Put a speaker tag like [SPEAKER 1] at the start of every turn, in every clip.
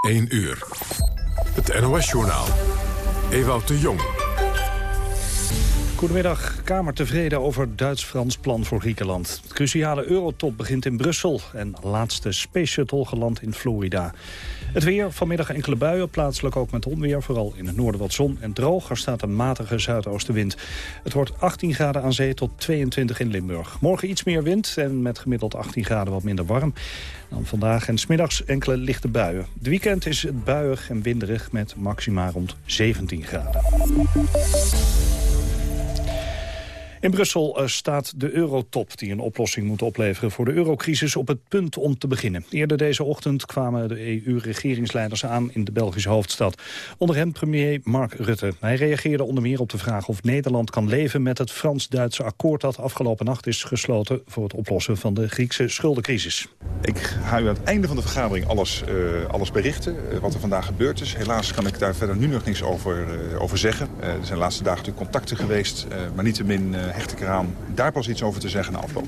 [SPEAKER 1] 1 uur. Het NOS-journaal. Ewout de Jong.
[SPEAKER 2] Goedemiddag. Kamer tevreden over Duits-Frans plan voor Griekenland. De cruciale eurotop begint in Brussel en laatste Space Shuttle geland in Florida. Het weer, vanmiddag enkele buien, plaatselijk ook met onweer. Vooral in het noorden wat zon en droog. Er staat een matige zuidoostenwind. Het wordt 18 graden aan zee tot 22 in Limburg. Morgen iets meer wind en met gemiddeld 18 graden wat minder warm. Dan vandaag en smiddags enkele lichte buien. Het weekend is het buiig en winderig met maxima rond 17 graden. In Brussel uh, staat de eurotop die een oplossing moet opleveren voor de eurocrisis op het punt om te beginnen. Eerder deze ochtend kwamen de EU-regeringsleiders aan in de Belgische hoofdstad. Onder hen premier Mark Rutte. Hij reageerde onder meer op de vraag of Nederland kan leven met het Frans-Duitse akkoord dat afgelopen nacht is gesloten voor het oplossen van de Griekse schuldencrisis.
[SPEAKER 3] Ik ga u aan het einde van de vergadering alles, uh, alles berichten, uh, wat er vandaag gebeurd is. Helaas kan ik daar verder nu nog niks over, over zeggen. er zijn de laatste dagen natuurlijk contacten geweest, maar niettemin hecht ik eraan daar pas iets over te zeggen na afloop.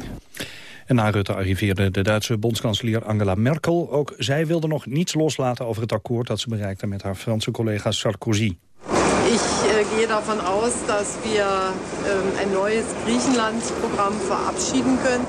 [SPEAKER 2] En na Rutte arriveerde de Duitse bondskanselier Angela Merkel. Ook zij wilde nog niets loslaten over het akkoord dat ze bereikte met haar Franse collega Sarkozy.
[SPEAKER 4] Ich äh, gehe davon aus, dass wir ähm, ein neues Griechenland-Programm verabschieden können.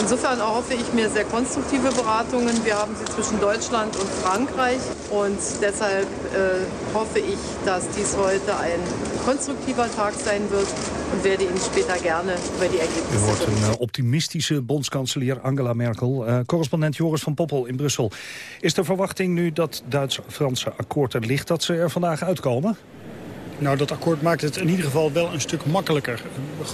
[SPEAKER 4] Insofern erhoffe ich mir sehr konstruktive Beratungen. Wir haben sie zwischen Deutschland und Frankreich. Und deshalb äh, hoffe ich, dass dies heute ein konstruktiver Tag sein wird und werde Ihnen später gerne über die Ergebnisse
[SPEAKER 2] U hoort een optimistische bondskanselier Angela Merkel. Uh, correspondent Joris van Poppel in Brussel. Is de verwachting nu dat Duits-Franse akkoord er ligt dat ze er vandaag uitkomen?
[SPEAKER 5] Nou, dat akkoord maakt het in ieder geval wel een stuk makkelijker.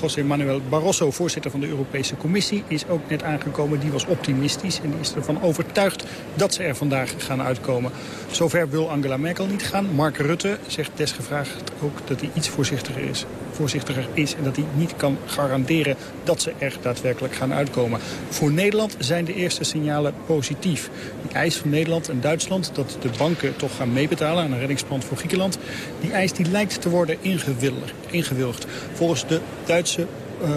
[SPEAKER 5] José Manuel Barroso, voorzitter van de Europese Commissie, is ook net aangekomen. Die was optimistisch en die is ervan overtuigd dat ze er vandaag gaan uitkomen. Zover wil Angela Merkel niet gaan. Mark Rutte zegt desgevraagd ook dat hij iets voorzichtiger is, voorzichtiger is en dat hij niet kan garanderen dat ze er daadwerkelijk gaan uitkomen. Voor Nederland zijn de eerste signalen positief. Die eis van Nederland en Duitsland dat de banken toch gaan meebetalen aan een reddingsplan voor Griekenland, die eis die lijkt te worden ingewilligd. Volgens de Duitse... Uh,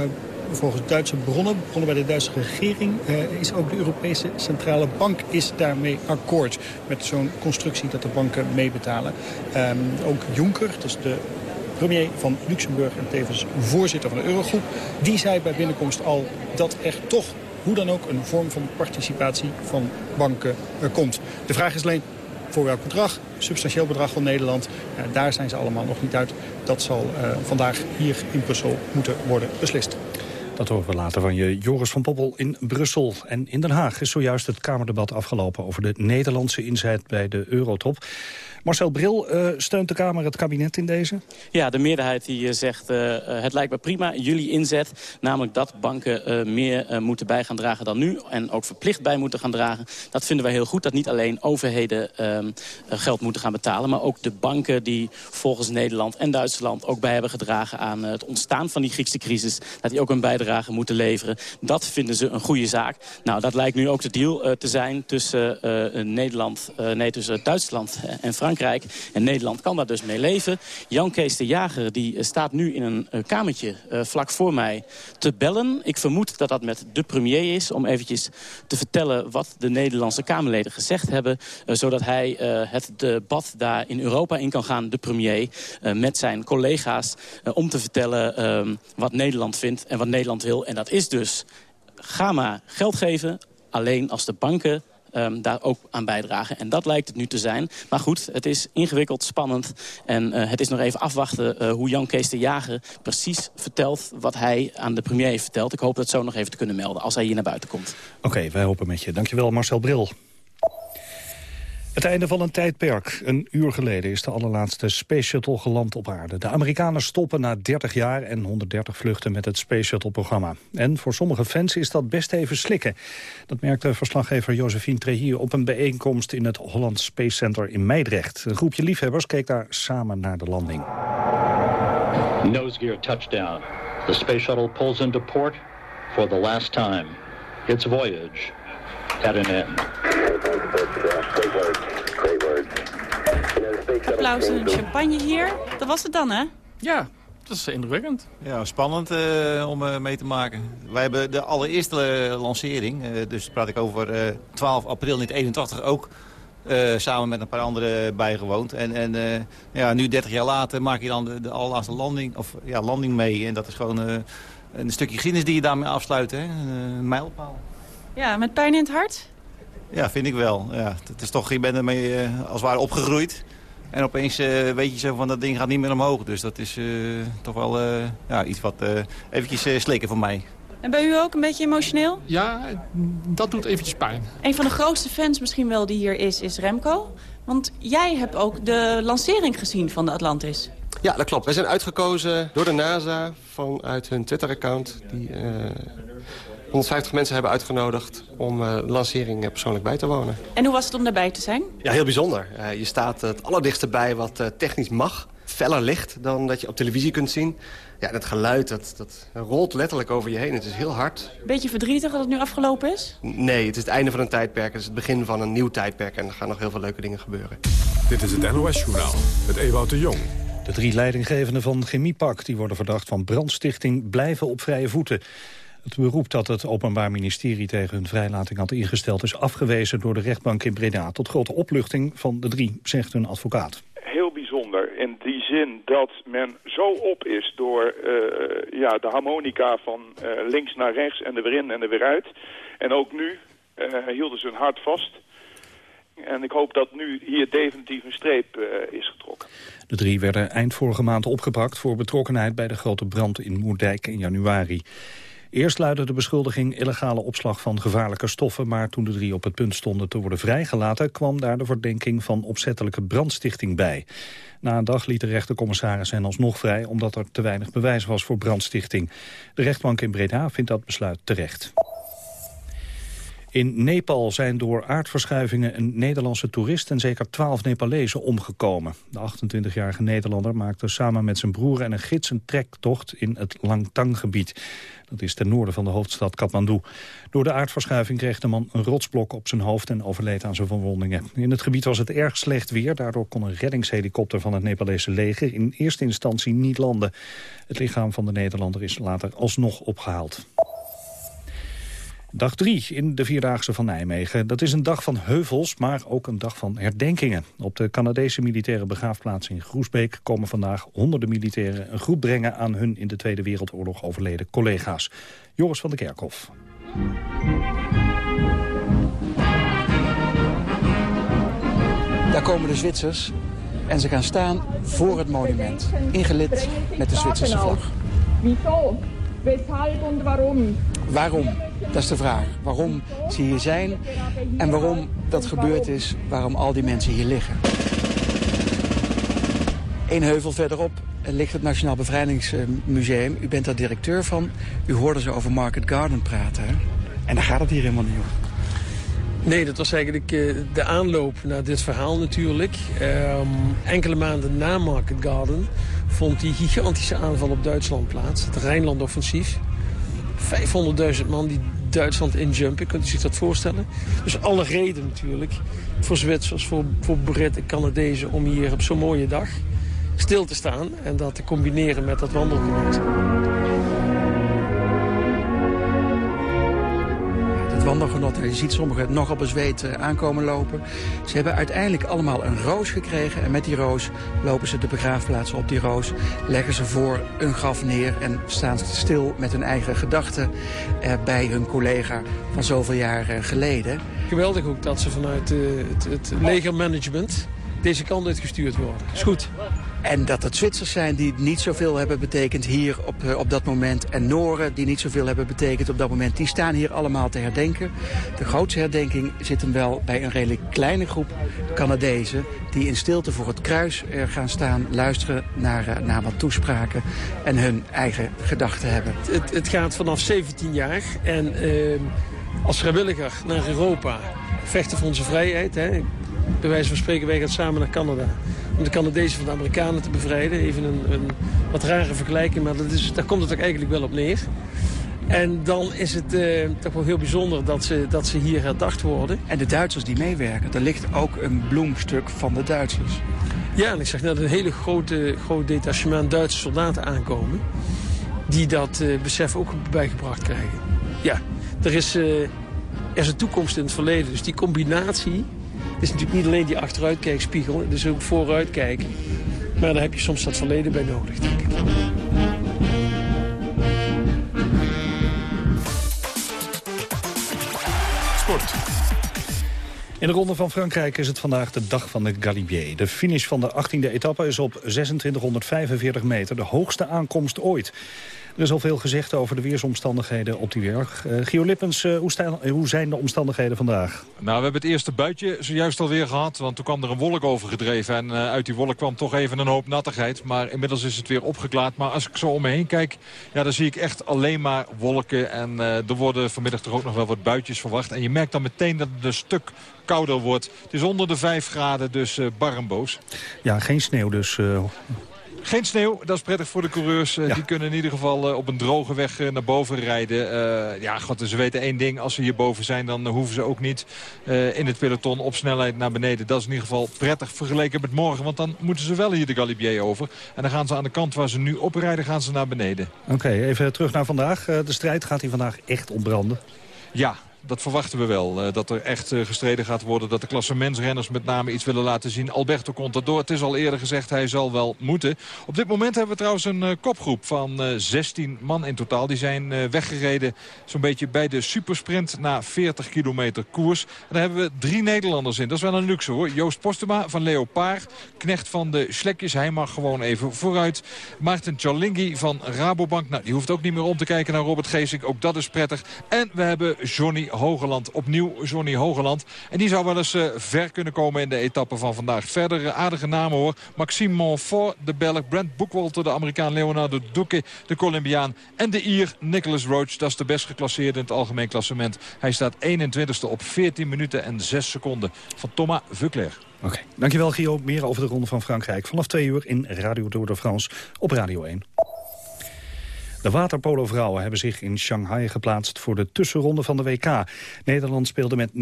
[SPEAKER 5] volgens Duitse bronnen, bronnen bij de Duitse regering... Uh, is ook de Europese Centrale Bank is daarmee akkoord. Met zo'n constructie dat de banken meebetalen. Um, ook Juncker, is de premier van Luxemburg en tevens voorzitter van de Eurogroep... die zei bij binnenkomst al dat er toch hoe dan ook een vorm van participatie van banken er komt. De vraag is alleen voor welk bedrag, substantieel bedrag van Nederland. Daar zijn ze allemaal nog niet uit. Dat zal uh, vandaag hier in Brussel moeten worden beslist.
[SPEAKER 2] Dat horen we later van je Joris van Poppel in Brussel. En in Den Haag is zojuist het Kamerdebat afgelopen... over de Nederlandse inzet bij de Eurotop. Marcel Bril, uh, steunt de Kamer het kabinet in deze?
[SPEAKER 6] Ja, de meerderheid die eh, zegt uh, het lijkt me prima, jullie inzet. Namelijk dat banken meer moeten bij gaan dragen dan nu. En ook verplicht bij moeten gaan dragen. Dat vinden wij heel goed, dat niet alleen overheden ehm, geld moeten gaan betalen. Maar ook de banken die volgens Nederland en Duitsland ook bij hebben gedragen aan het ontstaan van die Griekse crisis. Dat die ook een bijdrage moeten leveren. Dat vinden ze een goede zaak. Nou, dat lijkt nu ook de deal te zijn tussen Nederland, nee, tussen Duitsland en Frankrijk. En Nederland kan daar dus mee leven. Jan Kees de Jager die eh, staat nu in een uh, kamertje uh, vlak voor mij te bellen. Ik vermoed dat dat met de premier is. Om eventjes te vertellen wat de Nederlandse Kamerleden gezegd hebben. Zodat hij het debat daar in Europa in kan gaan, de premier. met zijn collega's. om te vertellen ehm, wat Nederland vindt en wat Nederland wil. En dat is dus, ga maar geld geven. Alleen als de banken um, daar ook aan bijdragen. En dat lijkt het nu te zijn. Maar goed, het is ingewikkeld, spannend. En uh, het is nog even afwachten uh, hoe Jan Kees de Jager precies vertelt... wat hij aan de premier heeft verteld. Ik hoop dat zo nog even te kunnen melden als hij hier naar buiten komt.
[SPEAKER 2] Oké, wij hopen met je. Dankjewel Marcel Bril. Het einde van een tijdperk. Een uur geleden is de allerlaatste Space Shuttle geland op aarde. De Amerikanen stoppen na 30 jaar en 130 vluchten met het Space Shuttle-programma. En voor sommige fans is dat best even slikken. Dat merkte verslaggever Josephine Trehier op een bijeenkomst in het Holland Space Center in Meidrecht. Een groepje liefhebbers keek daar samen naar de landing.
[SPEAKER 7] Nose gear touchdown. The Space Shuttle pulls into port for the last time. Its voyage at an end.
[SPEAKER 8] Applaus en champagne hier. Dat was het dan, hè?
[SPEAKER 9] Ja, dat is indrukwekkend.
[SPEAKER 10] Ja, spannend uh, om uh, mee te maken. Wij hebben de allereerste uh, lancering, dus praat ik over 12 april 1981 ook samen met een paar anderen bijgewoond. En, en ja, nu 30 jaar later maak je dan de, de allerlaatste landing, of, ja, landing mee. En dat is gewoon een stukje geschiedenis die je daarmee afsluit. Hè? Een mijlpaal.
[SPEAKER 8] Ja, met pijn in het hart?
[SPEAKER 10] Ja, vind ik wel. Ja, het is toch, je bent ermee als het ware opgegroeid. En opeens uh, weet je zo van dat ding gaat niet meer omhoog. Dus dat is uh, toch wel uh, ja, iets wat eventjes slikken voor mij.
[SPEAKER 8] En bij u ook een beetje emotioneel?
[SPEAKER 9] Ja, dat doet eventjes pijn.
[SPEAKER 8] Een van de grootste fans misschien wel die hier is, is Remco. Want jij hebt ook de lancering gezien van de Atlantis.
[SPEAKER 11] Ja, dat klopt. Wij zijn uitgekozen door de NASA vanuit hun Twitter-account. Die 150 mensen hebben uitgenodigd om uh, de lancering persoonlijk bij te wonen.
[SPEAKER 8] En hoe was het om daarbij te zijn?
[SPEAKER 11] Ja, heel bijzonder. Uh, je staat het allerdichtste bij wat uh, technisch mag. Feller licht dan dat je op televisie kunt zien. Ja, het geluid, dat, dat rolt letterlijk over je heen. Het is heel hard.
[SPEAKER 8] Beetje verdrietig dat het nu afgelopen is?
[SPEAKER 11] Nee, het is het einde van een tijdperk. Het is het begin van een nieuw tijdperk. En er gaan nog heel veel leuke dingen gebeuren.
[SPEAKER 1] Dit is het NOS-journaal met Ewout de Jong.
[SPEAKER 2] De drie leidinggevenden van Chemiepak die worden verdacht van brandstichting blijven op vrije voeten. Het beroep dat het Openbaar Ministerie tegen hun vrijlating had ingesteld... is afgewezen door de rechtbank in Breda. Tot grote opluchting van de drie, zegt hun advocaat.
[SPEAKER 12] Heel bijzonder in die zin dat men zo op is door uh, ja, de harmonica van uh, links naar rechts... en er weer in en er weer uit. En ook nu uh, hielden ze hun hart vast... En ik hoop dat nu hier definitief een streep uh, is getrokken.
[SPEAKER 2] De drie werden eind vorige maand opgepakt voor betrokkenheid bij de grote brand in Moerdijk in januari. Eerst luidde de beschuldiging illegale opslag van gevaarlijke stoffen... maar toen de drie op het punt stonden te worden vrijgelaten... kwam daar de verdenking van opzettelijke brandstichting bij. Na een dag liet de rechtercommissaris hen alsnog vrij... omdat er te weinig bewijs was voor brandstichting. De rechtbank in Breda vindt dat besluit terecht. In Nepal zijn door aardverschuivingen een Nederlandse toerist en zeker twaalf Nepalezen omgekomen. De 28-jarige Nederlander maakte samen met zijn broer en een gids een trektocht in het Langtang-gebied. Dat is ten noorden van de hoofdstad Kathmandu. Door de aardverschuiving kreeg de man een rotsblok op zijn hoofd en overleed aan zijn verwondingen. In het gebied was het erg slecht weer. Daardoor kon een reddingshelikopter van het Nepalese leger in eerste instantie niet landen. Het lichaam van de Nederlander is later alsnog opgehaald. Dag 3 in de Vierdaagse van Nijmegen. Dat is een dag van heuvels, maar ook een dag van herdenkingen. Op de Canadese militaire begraafplaats in Groesbeek... komen vandaag honderden militairen een groep brengen... aan hun in de Tweede Wereldoorlog overleden collega's. Joris van der Kerkhof.
[SPEAKER 13] Daar komen de Zwitsers en ze gaan staan voor het monument. Ingelid met de Zwitserse vlag. Wieso? Weshalb en waarom? Waarom? Dat is de vraag. Waarom ze hier zijn en waarom dat gebeurd is, waarom al die mensen hier liggen. Eén heuvel verderop ligt het Nationaal Bevrijdingsmuseum. U bent daar directeur van. U hoorde ze over Market Garden praten. En daar gaat het hier helemaal niet om.
[SPEAKER 14] Nee, dat was eigenlijk uh, de aanloop naar dit verhaal natuurlijk. Um, enkele maanden na Market Garden vond die gigantische aanval op Duitsland plaats. Het Rijnland-offensief. 500.000 man die Duitsland injumpen. Kunt u zich dat voorstellen? Dus alle reden natuurlijk voor Zwitsers, voor, voor Britten, Canadezen... om hier op zo'n mooie dag stil te staan en dat te combineren met dat wandelgebied.
[SPEAKER 13] Je ziet sommigen nog op een zweet eh, aankomen lopen. Ze hebben uiteindelijk allemaal een roos gekregen. En met die roos lopen ze de begraafplaats op die roos. Leggen ze voor een graf neer en staan stil met hun eigen gedachten... Eh, bij hun collega van zoveel jaar eh, geleden.
[SPEAKER 14] Geweldig ook dat ze vanuit het, het legermanagement deze kant uitgestuurd worden. Is goed.
[SPEAKER 13] En dat het Zwitsers zijn die niet zoveel hebben betekend hier op, eh, op dat moment. En Noren die niet zoveel hebben betekend op dat moment. Die staan hier allemaal te herdenken. De grootste herdenking zit hem wel bij een redelijk kleine groep Canadezen... die in stilte voor het kruis gaan staan, luisteren naar, eh, naar wat toespraken... en hun eigen gedachten hebben.
[SPEAKER 14] Het, het gaat vanaf 17 jaar en uh, als vrijwilliger naar Europa vechten voor onze vrijheid. Hè. Bij wijze van spreken, wij gaan samen naar Canada om de Canadezen van de Amerikanen te bevrijden. Even een, een wat rare vergelijking, maar dat is, daar komt het ook eigenlijk wel op neer. En dan is het uh, toch wel heel bijzonder dat ze, dat ze hier herdacht worden.
[SPEAKER 13] En de Duitsers die meewerken, er ligt ook een bloemstuk van de Duitsers.
[SPEAKER 14] Ja, en ik zag net een hele grote, groot detachement Duitse soldaten aankomen. Die dat uh, besef ook bijgebracht krijgen. Ja, er is, uh, er is een toekomst in het verleden. Dus die combinatie is natuurlijk niet alleen die achteruitkijkspiegel, het is ook vooruitkijken. Maar daar heb je soms dat verleden bij nodig, denk ik.
[SPEAKER 1] Sport.
[SPEAKER 2] In de Ronde van Frankrijk is het vandaag de dag van de Galibier. De finish van de 18e etappe is op 2645 meter, de hoogste aankomst ooit. Er is al veel gezegd over de weersomstandigheden op die weg. Uh, Gio Lippens, uh, hoe, staan, hoe, zijn de omstandigheden vandaag?
[SPEAKER 15] Nou, we hebben het eerste buitje zojuist alweer gehad. Want toen kwam er een wolk over gedreven. En uh, uit die wolk kwam toch even een hoop nattigheid. Maar inmiddels is het weer opgeklaard. Maar als ik zo om me heen kijk, ja, dan zie ik echt alleen maar wolken. En er worden vanmiddag toch ook nog wel wat buitjes verwacht. En je merkt dan meteen dat het een stuk kouder wordt. Het is onder de 5 graden, dus uh, bar en boos.
[SPEAKER 2] Ja, geen sneeuw dus. Uh...
[SPEAKER 15] Geen sneeuw, dat is prettig voor de coureurs. Ja. Die kunnen in ieder geval op een droge weg naar boven rijden. ja, god, ze weten één ding. Als ze hierboven zijn, dan hoeven ze ook niet in het peloton op snelheid naar beneden. Dat is in ieder geval prettig vergeleken met morgen. Want dan moeten ze wel hier de Galibier over. En dan gaan ze aan de kant waar ze nu oprijden, gaan ze naar beneden.
[SPEAKER 2] Oké, okay, even terug naar vandaag. de strijd gaat hier vandaag echt ontbranden.
[SPEAKER 15] Ja, dat verwachten we wel. Uh, dat er echt uh, gestreden gaat worden. Dat de klassementsrenners met name iets willen laten zien. Alberto Contador, het is al eerder gezegd, hij zal wel moeten. Op dit moment hebben we trouwens een uh, kopgroep van 16 man in totaal. Die zijn weggereden zo'n beetje bij de supersprint na 40 kilometer koers. En daar hebben we drie Nederlanders in. Dat is wel een luxe hoor. Joost Postuma van Leopard. Knecht van de Slekjes. Hij mag gewoon even vooruit. Maarten Cialinghi van Rabobank. Nou, die hoeft ook niet meer om te kijken naar Robert Geesink. Ook dat is prettig. En we hebben Johnny Hogeland. Opnieuw Johnny Hogeland. En die zou wel eens uh, ver kunnen komen in de etappe van vandaag. Verder uh, aardige namen hoor. Maxime Monfort, de Belg. Brent Boekwalter, de Amerikaan. Leonardo Duque, de Colombiaan. En de Ier, Nicholas Roach. Dat is de best geclasseerde in het algemeen klassement. Hij staat 21ste op 14 minuten en 6 seconden. Van Thomas Vuclair.
[SPEAKER 2] Oké, dankjewel Gio. Meer over de Ronde van Frankrijk vanaf 2 uur in Radio Tour de France op Radio 1. De waterpolo-vrouwen hebben zich in Shanghai geplaatst voor de tussenronde van de WK. Nederland speelde met 9-9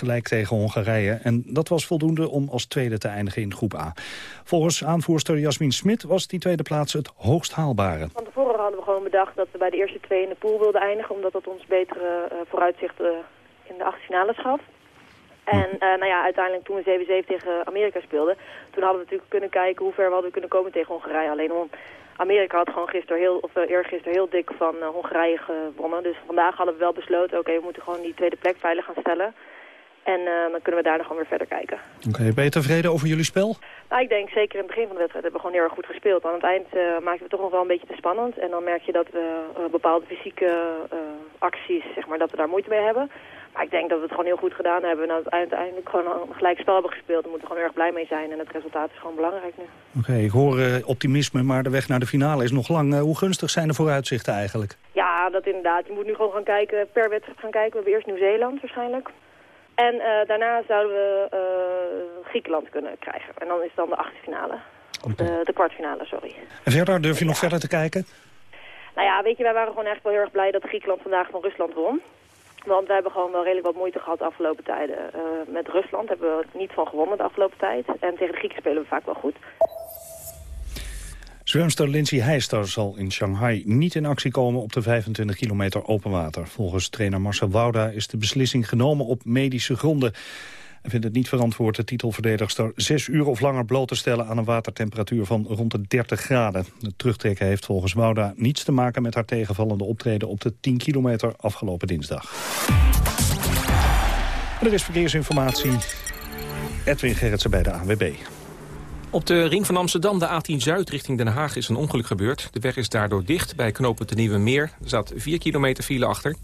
[SPEAKER 2] gelijk tegen Hongarije. En dat was voldoende om als tweede te eindigen in groep A. Volgens aanvoerster Jasmin Smit was die tweede plaats het hoogst haalbare.
[SPEAKER 16] Van tevoren hadden we gewoon bedacht dat we bij de eerste twee in de pool wilden eindigen... omdat dat ons betere uh, vooruitzichten in de achtste finales gaf. En uh, nou ja, uiteindelijk toen we 7-7 tegen Amerika speelden... toen hadden we natuurlijk kunnen kijken hoe ver we hadden kunnen komen tegen Hongarije. Alleen om Amerika had gewoon gisteren heel, of uh, eergisteren heel dik van uh, Hongarije gewonnen. Dus vandaag hadden we wel besloten, oké, okay, we moeten gewoon die tweede plek veilig gaan stellen. En uh, dan kunnen we daar nog gewoon weer verder kijken.
[SPEAKER 2] Oké, okay, ben je tevreden over jullie spel?
[SPEAKER 16] Nou, ik denk zeker in het begin van de wedstrijd hebben we gewoon heel erg goed gespeeld. Aan het eind maakten we het toch nog wel een beetje te spannend. En dan merk je dat we bepaalde fysieke acties, zeg maar, dat we daar moeite mee hebben. Maar ik denk dat we het gewoon heel goed gedaan hebben. En uiteindelijk gewoon een gelijk spel hebben gespeeld. Daar moeten we gewoon erg blij mee zijn. En het resultaat is gewoon belangrijk nu.
[SPEAKER 2] Oké, okay, ik hoor uh, optimisme, maar de weg naar de finale is nog lang. Uh, hoe gunstig zijn de vooruitzichten eigenlijk?
[SPEAKER 16] Ja, dat inderdaad. Je moet nu gewoon gaan kijken, per wedstrijd gaan kijken. We hebben eerst Nieuw-Zeeland waarschijnlijk. En uh, daarna zouden we Griekenland kunnen krijgen. En dan is dan de achtste finale. Okay. De, de kwartfinale, sorry.
[SPEAKER 2] En verder, durf je nog verder te kijken?
[SPEAKER 16] Nou ja, weet je, wij waren gewoon echt wel heel erg blij dat Griekenland vandaag van Rusland won. Want we hebben gewoon wel redelijk wat moeite gehad de afgelopen tijden. Uh, met Rusland hebben we niet van gewonnen de afgelopen tijd. En tegen de Grieken spelen we vaak wel goed.
[SPEAKER 2] Zwemster Lindsay Heister zal in Shanghai niet in actie komen op de 25 kilometer open water. Volgens trainer Marcel Wouda is de beslissing genomen op medische gronden. Hij vindt het niet verantwoord de titelverdedigster zes uur of langer bloot te stellen aan een watertemperatuur van rond de 30 graden. Het terugtrekken heeft volgens Wouda niets te maken met haar tegenvallende optreden op de 10 kilometer afgelopen dinsdag. En er is verkeersinformatie. Edwin Gerritsen bij de ANWB.
[SPEAKER 17] Op de ring van Amsterdam, de A10 Zuid richting Den Haag, is een ongeluk gebeurd. De weg is daardoor dicht bij knopen de Nieuwe Meer. Er zat 4 kilometer file achter.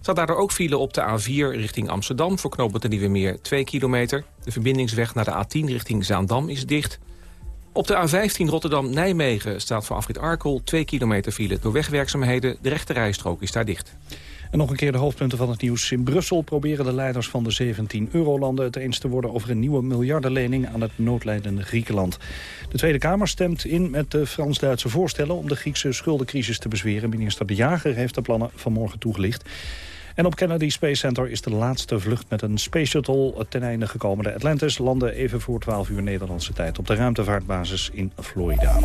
[SPEAKER 17] Zat daardoor ook file op de A4 richting Amsterdam... voor knooppunt de Nieuwe Meer 2 kilometer. De verbindingsweg naar de A10 richting Zaandam is dicht. Op de A15 Rotterdam-Nijmegen staat voor Afrit Arkel 2 kilometer file door wegwerkzaamheden. De rechte rijstrook is daar dicht.
[SPEAKER 2] En nog een keer de hoofdpunten van het nieuws. In Brussel proberen de leiders van de 17 eurolanden het eens te worden over een nieuwe miljardenlening aan het noodlijdende Griekenland. De Tweede Kamer stemt in met de Frans-Duitse voorstellen om de Griekse schuldencrisis te bezweren. Minister De Jager heeft de plannen vanmorgen toegelicht. En op Kennedy Space Center is de laatste vlucht met een Space Shuttle ten einde gekomen. De Atlantis landde even voor 12 uur Nederlandse tijd op de ruimtevaartbasis in Florida.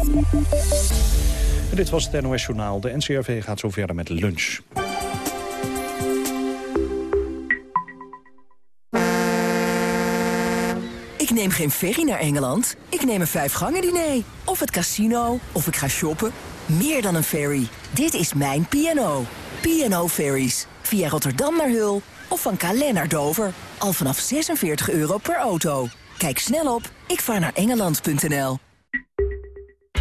[SPEAKER 2] Dit was het NOS Journaal. De NCRV gaat zo verder met lunch.
[SPEAKER 18] Ik neem geen ferry naar Engeland. Ik neem een vijfgangen diner. Of het casino. Of ik ga shoppen. Meer dan een ferry. Dit is mijn P&O. P&O Ferries. Via Rotterdam naar Hul of van Calais naar Dover. Al vanaf 46 euro per auto. Kijk snel op ikvaarnaarengeland.nl.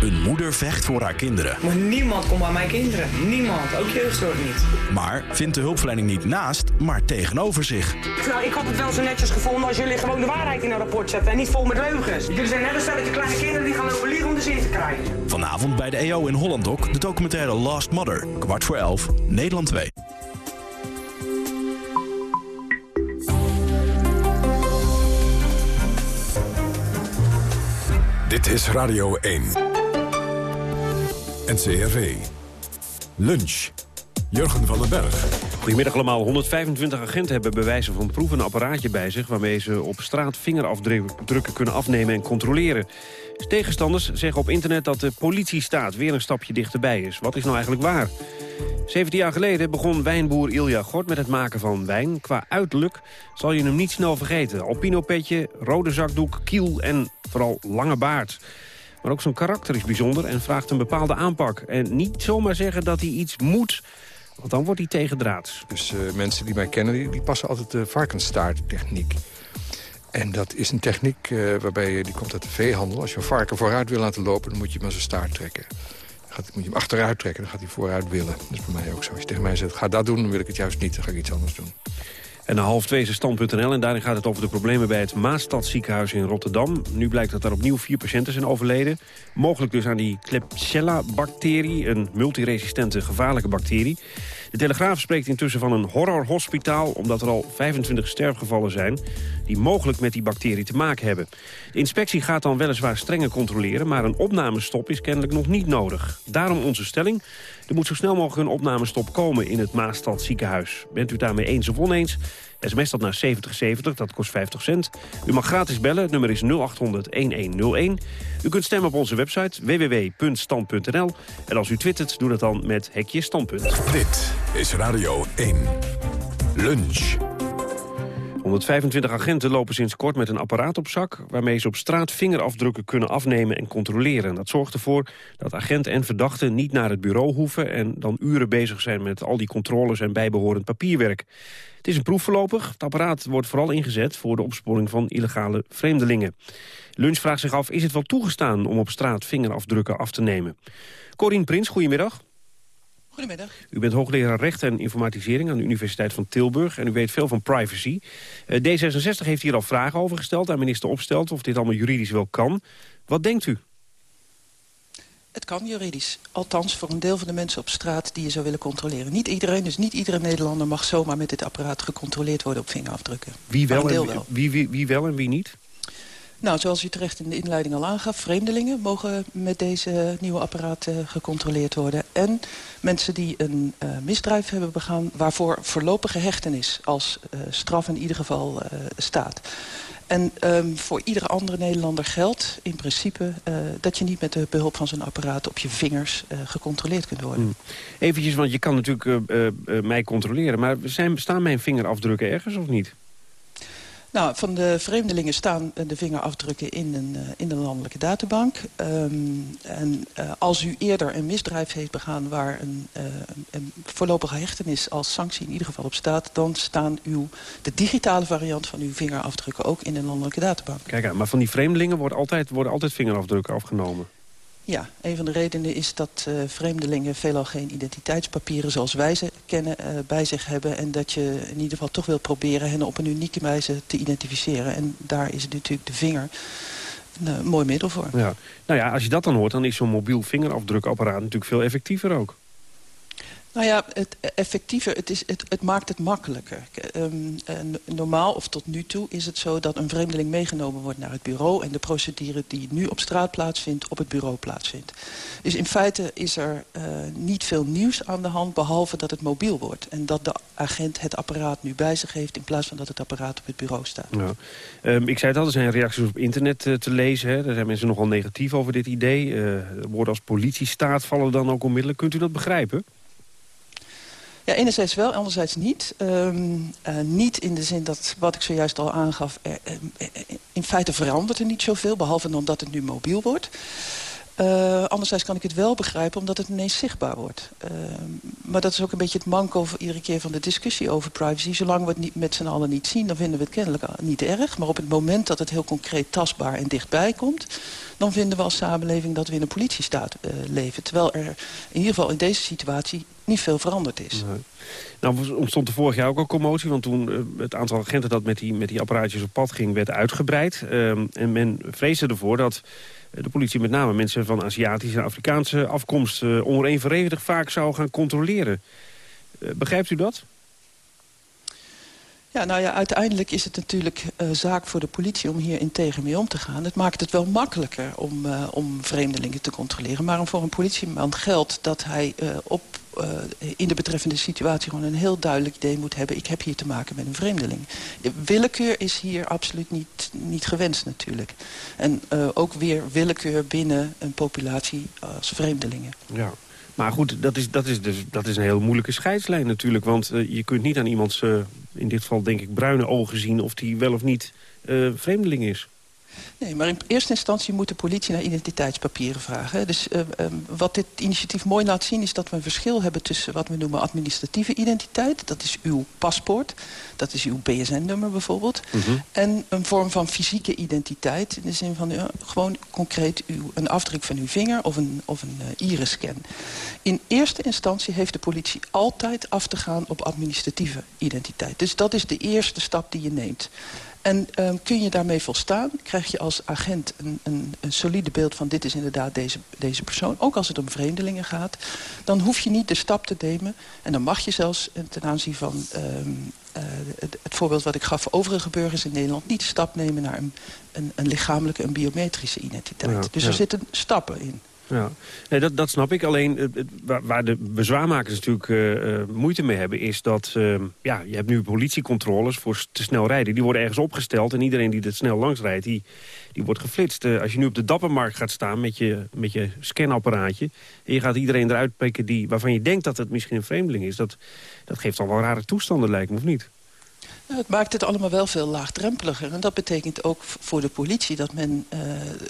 [SPEAKER 19] Een moeder vecht voor haar kinderen.
[SPEAKER 20] Maar niemand komt aan mijn kinderen. Niemand, ook jeugdzorg niet.
[SPEAKER 19] Maar vindt de hulpverlening niet naast, maar tegenover zich.
[SPEAKER 20] Nou, ik had het wel zo netjes gevonden als jullie gewoon de waarheid in een rapport zetten en niet vol met leugens. Jullie zijn net een stelletje kleine kinderen die gaan lopen liegen om de zin te krijgen.
[SPEAKER 19] Vanavond bij de EO in Hollandok de documentaire Last Mother. Kwart voor elf, Nederland 2.
[SPEAKER 1] Dit is Radio 1. NCRV. Lunch. Jurgen van den Berg.
[SPEAKER 21] Goedemiddag allemaal. 125 agenten hebben bewijzen van proef een apparaatje bij zich... waarmee ze op straat vingerafdrukken kunnen afnemen en controleren. Tegenstanders zeggen op internet dat de politiestaat weer een stapje dichterbij is. Wat is nou eigenlijk waar? 17 jaar geleden begon wijnboer Ilja Gort met het maken van wijn. Qua uiterlijk zal je hem niet snel vergeten. Alpino-petje, rode zakdoek, kiel en vooral lange baard. Maar ook zijn karakter is bijzonder en vraagt een bepaalde aanpak. En niet zomaar zeggen dat hij iets moet, want dan wordt hij tegendraads.
[SPEAKER 22] Dus uh, mensen die mij kennen, die, passen altijd de varkensstaarttechniek. En dat is een techniek uh, waarbij je, die komt uit de veehandel. Als je een varken vooruit wil laten lopen, dan moet je hem aan zijn staart trekken. Moet je hem achteruit trekken, dan gaat hij vooruit willen. Dat is bij mij ook zo. Als je tegen mij zegt, ga dat doen, dan wil ik het juist niet. Dan ga ik iets anders doen.
[SPEAKER 21] En half twee is stand.nl en daarin gaat het over de problemen bij het Maastadziekenhuis in Rotterdam. Nu blijkt dat er opnieuw vier patiënten zijn overleden. Mogelijk dus aan die Klebsiella-bacterie, een multiresistente gevaarlijke bacterie. De Telegraaf spreekt intussen van een horrorhospitaal... omdat er al 25 sterfgevallen zijn die mogelijk met die bacterie te maken hebben. De inspectie gaat dan weliswaar strenger controleren... maar een opnamestop is kennelijk nog niet nodig. Daarom onze stelling. Er moet zo snel mogelijk een opnamestop komen in het Maastad ziekenhuis. Bent u daarmee eens of oneens? SMS dat naar 7070, dat kost 50 cent. U mag gratis bellen, nummer is 0800-1101. U kunt stemmen op onze website www.stand.nl. En als u twittert, doe dat dan met hekje standpunt.
[SPEAKER 1] Dit is Radio 1. Lunch.
[SPEAKER 21] 125 agenten lopen sinds kort met een apparaat op zak... waarmee ze op straat vingerafdrukken kunnen afnemen en controleren. Dat zorgt ervoor dat agent en verdachte niet naar het bureau hoeven... en dan uren bezig zijn met al die controles en bijbehorend papierwerk. Het is een proef voorlopig. Het apparaat wordt vooral ingezet voor de opsporing van illegale vreemdelingen. Lunch vraagt zich af, is het wel toegestaan om op straat vingerafdrukken af te nemen? Corine Prins, goedemiddag.
[SPEAKER 23] Goedemiddag.
[SPEAKER 21] U bent hoogleraar recht en informatisering aan de Universiteit van Tilburg... en u weet veel van privacy. Uh, D66 heeft hier al vragen over gesteld aan minister Opstelt... of dit allemaal juridisch wel kan. Wat denkt u?
[SPEAKER 23] Het kan juridisch. Althans voor een deel van de mensen op straat die je zou willen controleren. Niet iedereen, dus niet iedere Nederlander mag zomaar met dit apparaat gecontroleerd worden op vingerafdrukken.
[SPEAKER 21] Wie wel, en, wel. Wie, wie, wie wel en wie niet?
[SPEAKER 23] Nou, zoals u terecht in de inleiding al aangaf... vreemdelingen mogen met deze nieuwe apparaat uh, gecontroleerd worden. En mensen die een uh, misdrijf hebben begaan... waarvoor voorlopige hechtenis als uh, straf in ieder geval staat. En um, voor iedere andere Nederlander geldt in principe... Dat je niet met de behulp van zo'n apparaat op je vingers gecontroleerd kunt worden. Hmm.
[SPEAKER 21] Eventjes, want je kan natuurlijk mij controleren... maar zijn, staan mijn vingerafdrukken ergens of niet?
[SPEAKER 23] Nou, van de vreemdelingen staan de vingerafdrukken in een, in een landelijke databank. Um, en uh, als u eerder een misdrijf heeft begaan waar een, een voorlopige hechtenis als sanctie in ieder geval op staat, dan staan uw, de digitale variant van uw vingerafdrukken ook in een landelijke databank.
[SPEAKER 21] Kijk maar van die vreemdelingen worden altijd, worden altijd vingerafdrukken afgenomen.
[SPEAKER 23] Ja, een van de redenen is dat uh, vreemdelingen veelal geen identiteitspapieren zoals wij ze kennen uh, bij zich hebben. En dat je in ieder geval toch wil proberen hen op een unieke wijze te identificeren. En daar is natuurlijk de vinger een uh, mooi middel voor.
[SPEAKER 21] Ja. Nou ja, als je dat dan hoort, dan is zo'n mobiel vingerafdrukapparaat natuurlijk veel effectiever ook.
[SPEAKER 23] Nou ja, het effectieve, het, is, het, het maakt het makkelijker. Um, normaal, of tot nu toe, is het zo dat een vreemdeling meegenomen wordt naar het bureau... en de procedure die nu op straat plaatsvindt, op het bureau plaatsvindt. Dus in feite is er uh, niet veel nieuws aan de hand, behalve dat het mobiel wordt. En dat de agent het apparaat nu bij zich heeft... in plaats van dat het apparaat op het bureau staat. Ja.
[SPEAKER 21] Um, ik zei het al, er zijn reacties op internet uh, te lezen. Hè. Er zijn mensen nogal negatief over dit idee. Uh, woorden als politiestaat vallen dan ook onmiddellijk. Kunt u dat begrijpen?
[SPEAKER 23] Ja, enerzijds wel, anderzijds niet. Um, uh, niet in de zin dat, wat ik zojuist al aangaf... Er, uh, in feite verandert er niet zoveel, behalve dan dat het nu mobiel wordt. Anderzijds kan ik het wel begrijpen omdat het ineens zichtbaar wordt. Uh, maar dat is ook een beetje het manko iedere keer van de discussie over privacy. Zolang we het niet, met z'n allen niet zien, dan vinden we het kennelijk niet erg. Maar op het moment dat het heel concreet tastbaar en dichtbij komt... dan vinden we als samenleving dat we in een politiestaat leven. Terwijl er in ieder geval in deze situatie niet veel veranderd is.
[SPEAKER 21] Nou ontstond er vorig jaar ook al commotie, want toen uh, het aantal agenten dat met die, met die apparaatjes op pad ging werd uitgebreid. Uh, en men vreesde ervoor dat de politie met name mensen van Aziatische en Afrikaanse afkomst... Uh, onevenredig vaak zou gaan controleren. Begrijpt u dat?
[SPEAKER 23] Ja, nou ja, uiteindelijk is het natuurlijk uh, zaak voor de politie om hier integer mee om te gaan. Het maakt het wel makkelijker om, uh, om vreemdelingen te controleren. Maar voor een politieman geldt dat hij uh, op, in de betreffende situatie gewoon een heel duidelijk idee moet hebben. Ik heb hier te maken met een vreemdeling. Willekeur is hier absoluut niet, niet gewenst natuurlijk. En ook weer willekeur binnen een populatie als vreemdelingen.
[SPEAKER 21] Ja. Maar goed, dat is, dat, is dus, dat is een heel moeilijke scheidslijn natuurlijk. Want je kunt niet aan iemands, in dit geval denk ik, bruine ogen zien... of die wel of niet uh, vreemdeling is.
[SPEAKER 23] Nee, maar in eerste instantie moet de politie naar identiteitspapieren vragen. Dus uh, um, wat dit initiatief mooi laat zien is dat we een verschil hebben tussen wat we noemen administratieve identiteit. Dat is uw paspoort, dat is uw BSN-nummer bijvoorbeeld. Mm -hmm. En een vorm van fysieke identiteit in de zin van uh, gewoon concreet uw, een afdruk van uw vinger of een, of een uh, iris-scan. In eerste instantie heeft de politie altijd af te gaan op administratieve identiteit. Dus dat is de eerste stap die je neemt. En um, kun je daarmee volstaan, krijg je als agent een, een, een solide beeld van... dit is inderdaad deze, deze persoon, ook als het om vreemdelingen gaat... dan hoef je niet de stap te nemen. En dan mag je zelfs ten aanzien van um, uh, het, het voorbeeld wat ik gaf... voor overige burgers in Nederland niet de stap nemen naar een, een, een lichamelijke, een biometrische identiteit. Ja, dus ja. er zitten stappen in.
[SPEAKER 21] Ja, nee, dat, dat snap ik. Alleen waar de bezwaarmakers natuurlijk uh, uh, moeite mee hebben... is dat uh, ja, je hebt nu politiecontroles voor te snel rijden. Die worden ergens opgesteld en iedereen die er snel langs rijdt... die, die wordt geflitst. als je nu op de Dappermarkt gaat staan met je, met je scanapparaatje... en je gaat iedereen eruit pikken die, waarvan je denkt dat het misschien een vreemdeling is... dat, dat geeft dan wel rare toestanden lijkt me, of niet?
[SPEAKER 23] Het maakt het allemaal wel veel laagdrempeliger. En dat betekent ook voor de politie dat men uh,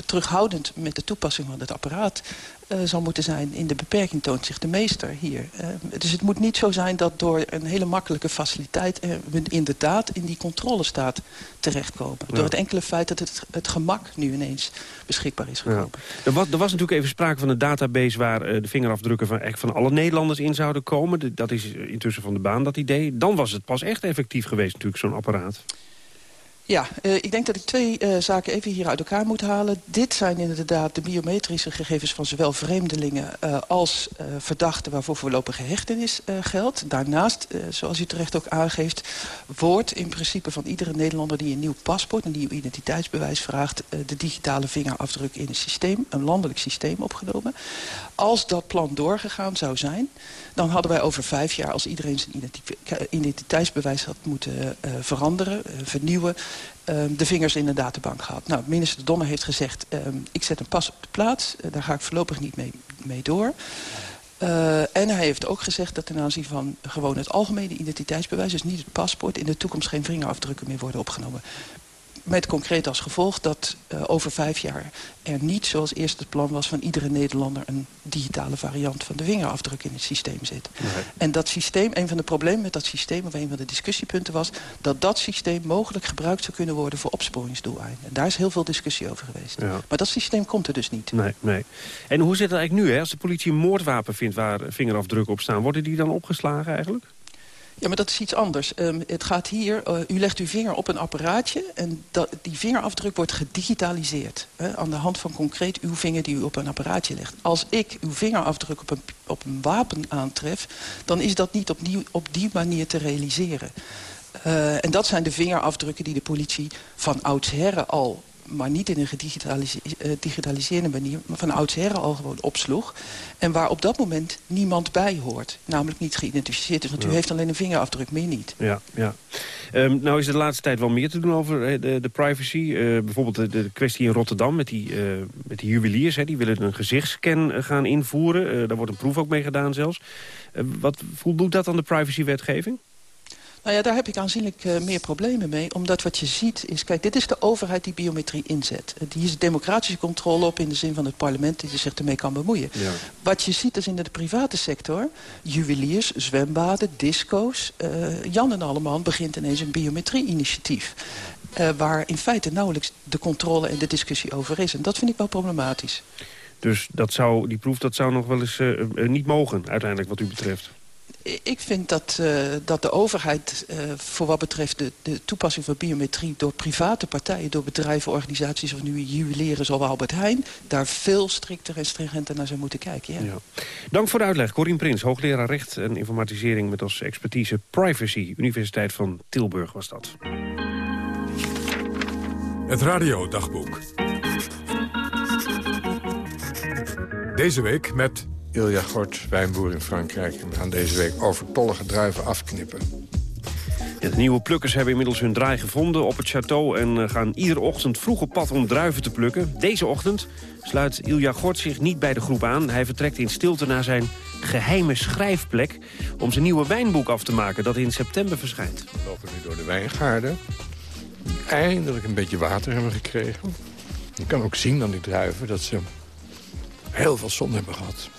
[SPEAKER 23] terughoudend met de toepassing van het apparaat uh, zal moeten zijn. In de beperking toont zich de meester hier. Uh, dus het moet niet zo zijn dat door een hele makkelijke faciliteit... we inderdaad in die controlestaat terechtkomen. Ja. Door het enkele feit dat het, het gemak nu ineens beschikbaar is gekomen.
[SPEAKER 21] Ja. Er, was, er was natuurlijk even sprake van een database... waar de vingerafdrukken van, echt van alle Nederlanders in zouden komen. Dat is intussen van de baan, dat idee. Dan was het pas echt effectief geweest natuurlijk, zo'n apparaat.
[SPEAKER 23] Ja, uh, ik denk dat ik twee uh, zaken even hier uit elkaar moet halen. Dit zijn inderdaad de biometrische gegevens van zowel vreemdelingen uh, als verdachten waarvoor voorlopige hechtenis geldt. Daarnaast, zoals u terecht ook aangeeft, wordt in principe van iedere Nederlander die een nieuw paspoort, een nieuw identiteitsbewijs vraagt, de digitale vingerafdruk in een systeem, een landelijk systeem opgenomen. Als dat plan doorgegaan zou zijn, dan hadden wij over vijf jaar, als iedereen zijn identiteitsbewijs had moeten veranderen, vernieuwen, Um, de vingers in de databank gehad. Nou, minister Donner heeft gezegd, um, ik zet een pas op de plaats. Daar ga ik voorlopig niet mee, door. En hij heeft ook gezegd dat ten aanzien van gewoon het algemene identiteitsbewijs... dus niet het paspoort, in de toekomst geen vingerafdrukken meer worden opgenomen. Met concreet als gevolg dat uh, over vijf jaar er niet, zoals eerst het plan was... van iedere Nederlander een digitale variant van de vingerafdruk in het systeem zit. Nee. En dat systeem, een van de problemen met dat systeem... of een van de discussiepunten was... dat dat systeem mogelijk gebruikt zou kunnen worden voor opsporingsdoeleinden. En daar is heel veel discussie over geweest. Ja. Maar dat systeem komt er dus niet.
[SPEAKER 21] Nee, nee. En hoe zit het eigenlijk nu, hè? Als de politie een moordwapen vindt waar vingerafdrukken op staan... worden die dan opgeslagen eigenlijk?
[SPEAKER 23] Ja, maar dat is iets anders. Um, het gaat hier, uh, u legt uw vinger op een apparaatje... en dat, die vingerafdruk wordt gedigitaliseerd. Hè, aan de hand van concreet uw vinger die u op een apparaatje legt. Als ik uw vingerafdruk op een, op een wapen aantref... dan is dat niet op die manier te realiseren. Uh, en dat zijn de vingerafdrukken die de politie van oudsherre al maar niet in een gedigitaliseerde manier... maar van oudsher al gewoon opsloeg. En waar op dat moment niemand bij hoort. Namelijk niet geïdentificeerd is, want u heeft alleen een vingerafdruk, meer niet.
[SPEAKER 21] Ja, ja. Um, nou is er de laatste tijd wel meer te doen over de, de privacy. Uh, bijvoorbeeld de, de, kwestie in Rotterdam met die, uh, met die juweliers. Hè, die willen een gezichtscan gaan invoeren. Uh, daar wordt een proef ook mee gedaan zelfs. wat voldoet dat aan de privacywetgeving?
[SPEAKER 23] Nou ja, daar heb ik aanzienlijk uh, meer problemen mee. Omdat wat je ziet is... Kijk, dit is de overheid die biometrie inzet. Uh, die is democratische controle op in de zin van het parlement... die zich ermee kan bemoeien. Ja. Wat je ziet is in de private sector... juweliers, zwembaden, disco's... Uh, Jan en allemaal begint ineens een biometrie-initiatief. waar in feite nauwelijks de controle en de discussie over is. En dat vind ik wel problematisch.
[SPEAKER 21] Dus dat zou, die proef dat zou nog wel eens niet mogen, uiteindelijk, wat u betreft?
[SPEAKER 23] Ik vind dat, uh, dat de overheid uh, voor wat betreft de, de, toepassing van biometrie... door private partijen, door bedrijven, organisaties... of nu juwelieren zoals Albert Heijn... daar veel strikter en stringenter naar zou moeten kijken. Ja. ja.
[SPEAKER 21] Dank voor de uitleg. Corien Prins, hoogleraar recht en informatisering... met als expertise privacy. Universiteit van Tilburg was dat.
[SPEAKER 1] Het radiodagboek. Deze week met
[SPEAKER 22] Ilja Gort, wijnboer in Frankrijk. En we gaan deze week overtollige druiven afknippen.
[SPEAKER 21] de nieuwe plukkers hebben inmiddels hun draai gevonden op het château... en eh, gaan iedere ochtend vroeg op pad om druiven te plukken. Deze ochtend sluit Ilja Gort zich niet bij de groep aan. Hij vertrekt in stilte naar zijn geheime schrijfplek... om zijn nieuwe wijnboek af te maken dat in september verschijnt.
[SPEAKER 22] We lopen nu door de wijngaarden. Eindelijk een beetje water hebben gekregen. Je kan ook zien aan die druiven dat ze heel veel zon hebben gehad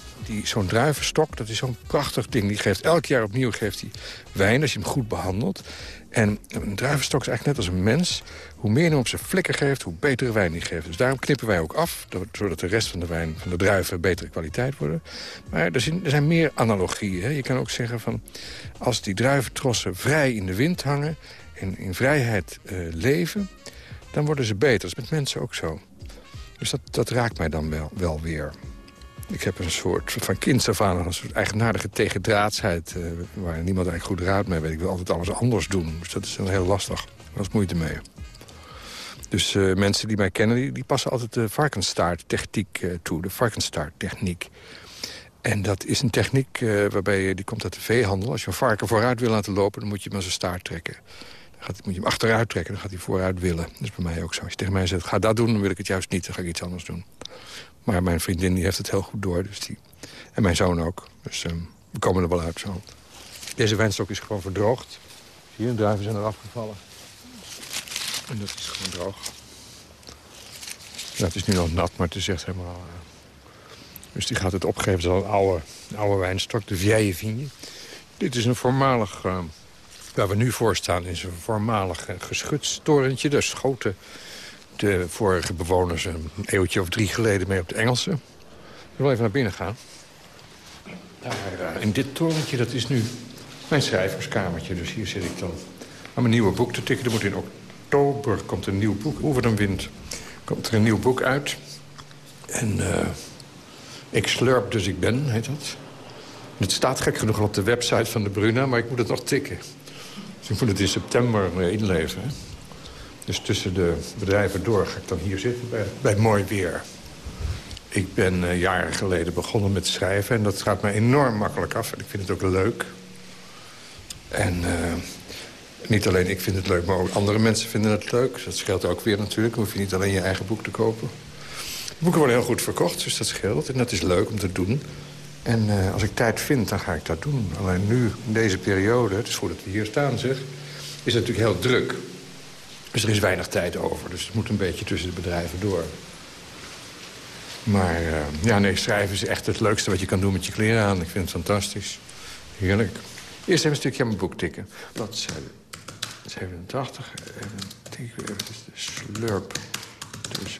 [SPEAKER 22] zo'n druivenstok, dat is zo'n prachtig ding. Die geeft elk jaar opnieuw geeft die wijn als je hem goed behandelt. En een druivenstok is eigenlijk net als een mens. Hoe meer je hem op zijn flikker geeft, hoe betere wijn die geeft. Dus daarom knippen wij ook af, zodat de rest van de wijn, van de druiven, betere kwaliteit worden. Maar er zijn, er zijn meer analogieën. Hè. Je kan ook zeggen van, als die druiventrossen vrij in de wind hangen en in vrijheid uh, leven, dan worden ze beter. Dat is met mensen ook zo. Dus dat, dat raakt mij dan wel weer. Ik heb een soort van kinds af aan, een soort eigenaardige tegendraadsheid... Uh, waar niemand eigenlijk goed raad mee weet. Ik wil altijd alles anders doen. Dus dat is heel lastig. Daar is moeite mee. Dus uh, mensen die mij kennen, die, passen altijd de varkensstaart-techniek uh, toe. De varkensstaart-techniek. En dat is een techniek waarbij je, die komt uit de veehandel. Als je een varken vooruit wil laten lopen, dan moet je hem aan zijn staart trekken. Dan moet je hem achteruit trekken, dan gaat hij vooruit willen. Dat is bij mij ook zo. Als je tegen mij zegt, ga dat doen, dan wil ik het juist niet. Dan ga ik iets anders doen. Maar mijn vriendin die heeft het heel goed door. Dus die, en mijn zoon ook. Dus um, we komen er wel uit zo. Deze wijnstok is gewoon verdroogd. Hier, de druiven zijn er afgevallen. En dat is gewoon droog. Ja, het is nu nog nat, maar het is echt helemaal... Uh, dus die gaat het opgeven. Het is al een oude, oude wijnstok, de Vieille Vigne. Dit is een voormalig... Uh, waar we nu voor staan is een voormalig uh, geschutstorentje. Daar schoten de vorige bewoners een eeuwtje of drie geleden mee op de Engelse. Ik wil even naar binnen gaan. Daar, in dit torentje, dat is nu mijn schrijverskamertje. Dus hier zit ik dan aan mijn nieuwe boek te tikken. Er moet in oktober komt een nieuw boek. Over een wind komt er een nieuw boek uit. En uh, ik slurp dus ik ben, heet dat. Het staat gek genoeg op de website van de Bruna, maar ik moet het nog tikken. Dus ik moet het in september inleveren. Dus tussen de bedrijven door ga ik dan hier zitten bij, mooi weer. Ik ben uh, jaren geleden begonnen met schrijven en dat gaat me enorm makkelijk af. En ik vind het ook leuk. En uh, niet alleen ik vind het leuk, maar ook andere mensen vinden het leuk. Dat scheelt ook weer natuurlijk. Dan hoef je niet alleen je eigen boek te kopen. boeken worden heel goed verkocht, dus dat scheelt. En dat is leuk om te doen. En uh, als ik tijd vind, dan ga ik dat doen. Alleen nu, in deze periode, het is goed dat we hier staan zeg... is het natuurlijk heel druk. Dus er is weinig tijd over. Dus het moet een beetje tussen de bedrijven door. Maar uh, ja, nee, schrijven is echt het leukste wat je kan doen met je kleren aan. Ik vind het fantastisch. Heerlijk. Eerst even een stukje aan mijn boek tikken. Bladzijde 87. En dan tik ik even de slurp. Dus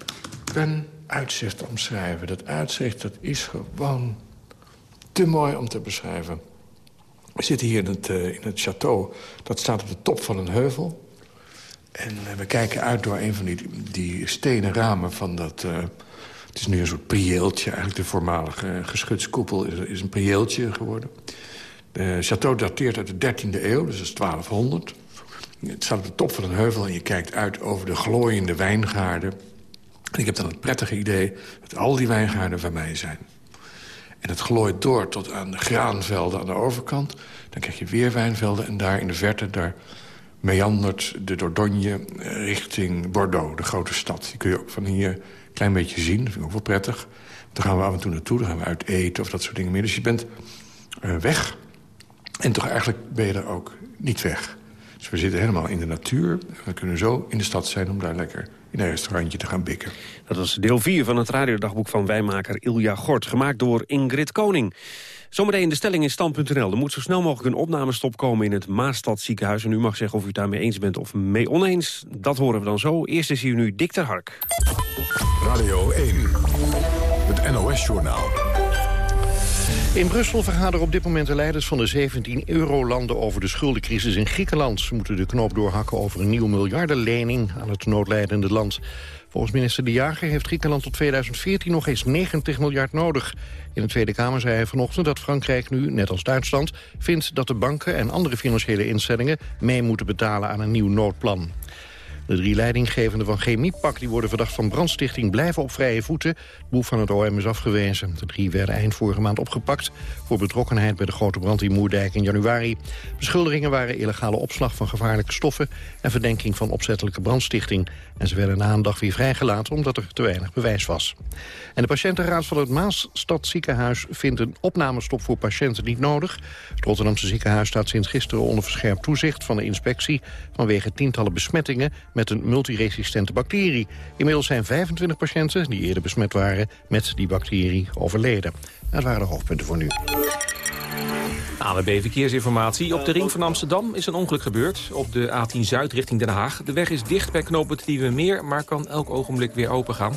[SPEAKER 22] pen, uitzicht omschrijven. Dat uitzicht dat is gewoon te mooi om te beschrijven. We zitten hier in het, uh, in het château. Dat staat op de top van een heuvel. En uh, we kijken uit door een van die, stenen ramen van dat... Uh, het is nu een soort prieeltje. Eigenlijk de voormalige uh, geschutskoepel is, is, een prieeltje geworden. De château dateert uit de 13e eeuw, dus dat is 1200. Het staat op de top van een heuvel en je kijkt uit over de glooiende wijngaarden. En ik heb dan het prettige idee dat al die wijngaarden van mij zijn. En het glooit door tot aan de graanvelden aan de overkant. Dan krijg je weer wijnvelden en daar in de verte... daar meandert de Dordogne richting Bordeaux, de grote stad. Die kun je ook van hier een klein beetje zien. Dat vind ik ook wel prettig. Daar gaan we af en toe naartoe, daar gaan we uit eten of dat soort dingen meer. Dus je bent uh, weg. En toch eigenlijk ben je er ook niet weg. Dus we zitten helemaal in de natuur. We kunnen zo in de stad zijn om daar lekker in een restaurantje te gaan bikken.
[SPEAKER 21] Dat was deel 4 van het radiodagboek van wijnmaker Ilja Gort... gemaakt door Ingrid Koning. Zometeen de stelling in stand.nl. Er moet zo snel mogelijk een opnamestop komen in het Maastad ziekenhuis. En u mag zeggen of u het daarmee eens bent of mee oneens. Dat horen we dan zo. Eerst is hier nu Dick ter Hark.
[SPEAKER 1] Radio 1, het NOS-journaal.
[SPEAKER 24] In Brussel vergaderen op dit moment de leiders van de 17 eurolanden over de schuldencrisis in Griekenland. Ze moeten de knoop doorhakken over een nieuwe miljardenlening aan het noodlijdende land. Volgens minister De Jager heeft Griekenland tot 2014 nog eens 90 miljard nodig. In de Tweede Kamer zei hij vanochtend dat Frankrijk nu, net als Duitsland... vindt dat de banken en andere financiële instellingen mee moeten betalen aan een nieuw noodplan. De drie leidinggevenden van Chemiepak die worden verdacht van brandstichting blijven op vrije voeten. Het boek van het OM is afgewezen. De drie werden eind vorige maand opgepakt voor betrokkenheid bij de grote brand in Moerdijk in januari. Beschuldigingen waren illegale opslag van gevaarlijke stoffen en verdenking van opzettelijke brandstichting. En ze werden na een dag weer vrijgelaten omdat er te weinig bewijs was. En de patiëntenraad van het Maasstadziekenhuis vindt een opnamestop voor patiënten niet nodig. Het Rotterdamse ziekenhuis staat sinds gisteren onder verscherpt toezicht van de inspectie vanwege tientallen besmettingen met een multiresistente bacterie. Inmiddels zijn 25 patiënten die eerder besmet waren met die bacterie overleden. Dat waren de hoofdpunten voor nu.
[SPEAKER 17] ANWB Verkeersinformatie. Op de ring van Amsterdam is een ongeluk gebeurd. Op de A10 Zuid richting Den Haag. De weg is dicht bij knooppunt Meer, maar kan elk ogenblik weer open gaan.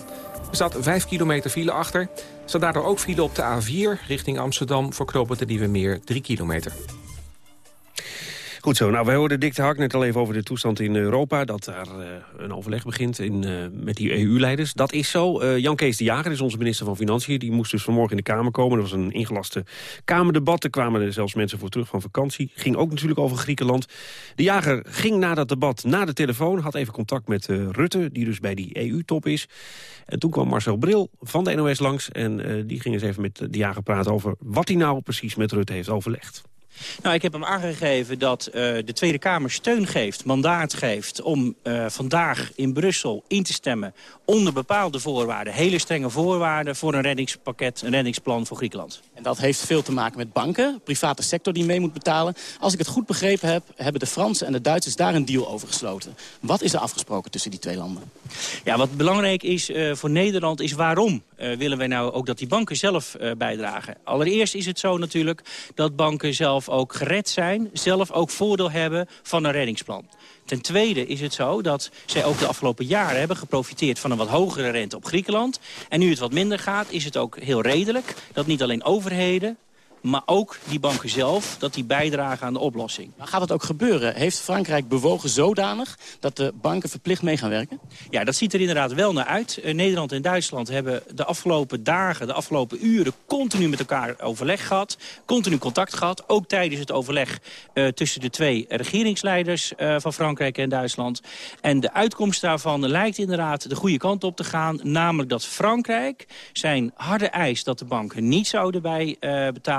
[SPEAKER 17] Er staat 5 kilometer file achter. Er staat daardoor ook file op de A4 richting Amsterdam... voor knooppunt Meer 3 kilometer.
[SPEAKER 21] Goed zo. Nou, wij hoorden Dick de Hak net al even over de toestand in Europa. Dat daar uh, een overleg begint in, uh, met die EU-leiders. Dat is zo. Uh, Jan Kees de Jager is onze minister van Financiën. Die moest dus vanmorgen in de Kamer komen. Er was een ingelaste Kamerdebat. Er kwamen er zelfs mensen voor terug van vakantie. Ging ook natuurlijk over Griekenland. De Jager ging na dat debat naar de telefoon. Had even contact met Rutte, die dus bij die EU-top is. En toen kwam Marcel Bril van de NOS langs. En die ging eens even met de Jager praten over wat hij nou precies met Rutte heeft overlegd.
[SPEAKER 25] Nou, ik heb hem aangegeven dat uh, de Tweede Kamer steun geeft, mandaat geeft... om uh, vandaag in Brussel in te stemmen onder bepaalde voorwaarden. Hele strenge voorwaarden voor een reddingspakket, een reddingsplan voor Griekenland.
[SPEAKER 6] En dat heeft veel te maken met banken, private sector die mee moet betalen. Als ik het goed begrepen heb, hebben de Fransen en de Duitsers daar een deal over gesloten. Wat is er afgesproken tussen die twee landen?
[SPEAKER 25] Ja, wat belangrijk is uh, voor Nederland is waarom willen wij nou ook dat die banken zelf bijdragen. Allereerst is het zo natuurlijk dat banken zelf ook gered zijn... zelf ook voordeel hebben van een reddingsplan. Ten tweede is het zo dat zij ook de afgelopen jaren hebben geprofiteerd van een wat hogere rente op Griekenland. En nu het wat minder gaat, is het ook heel redelijk dat niet alleen overheden, maar ook die banken zelf, dat die bijdragen aan de oplossing.
[SPEAKER 6] Maar gaat het ook gebeuren? Heeft Frankrijk bewogen zodanig dat de banken verplicht mee gaan werken?
[SPEAKER 25] Ja, dat ziet er inderdaad wel naar uit. Uh, Nederland en Duitsland hebben de afgelopen dagen, de afgelopen uren... continu met elkaar overleg gehad, continu contact gehad. Ook tijdens het overleg uh, tussen de twee regeringsleiders uh, van Frankrijk en Duitsland. En de uitkomst daarvan lijkt inderdaad de goede kant op te gaan. Namelijk dat Frankrijk zijn harde eis dat de banken niet zouden bij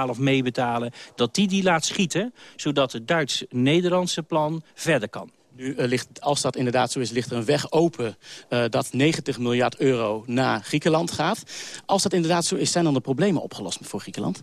[SPEAKER 25] betalen of meebetalen... dat die die laat schieten, zodat het Duits-Nederlandse plan verder kan.
[SPEAKER 6] Nu uh, ligt, als dat inderdaad zo is, ligt er een weg open uh, dat 90 miljard euro naar Griekenland gaat. Als dat inderdaad zo is, zijn dan de problemen opgelost voor Griekenland?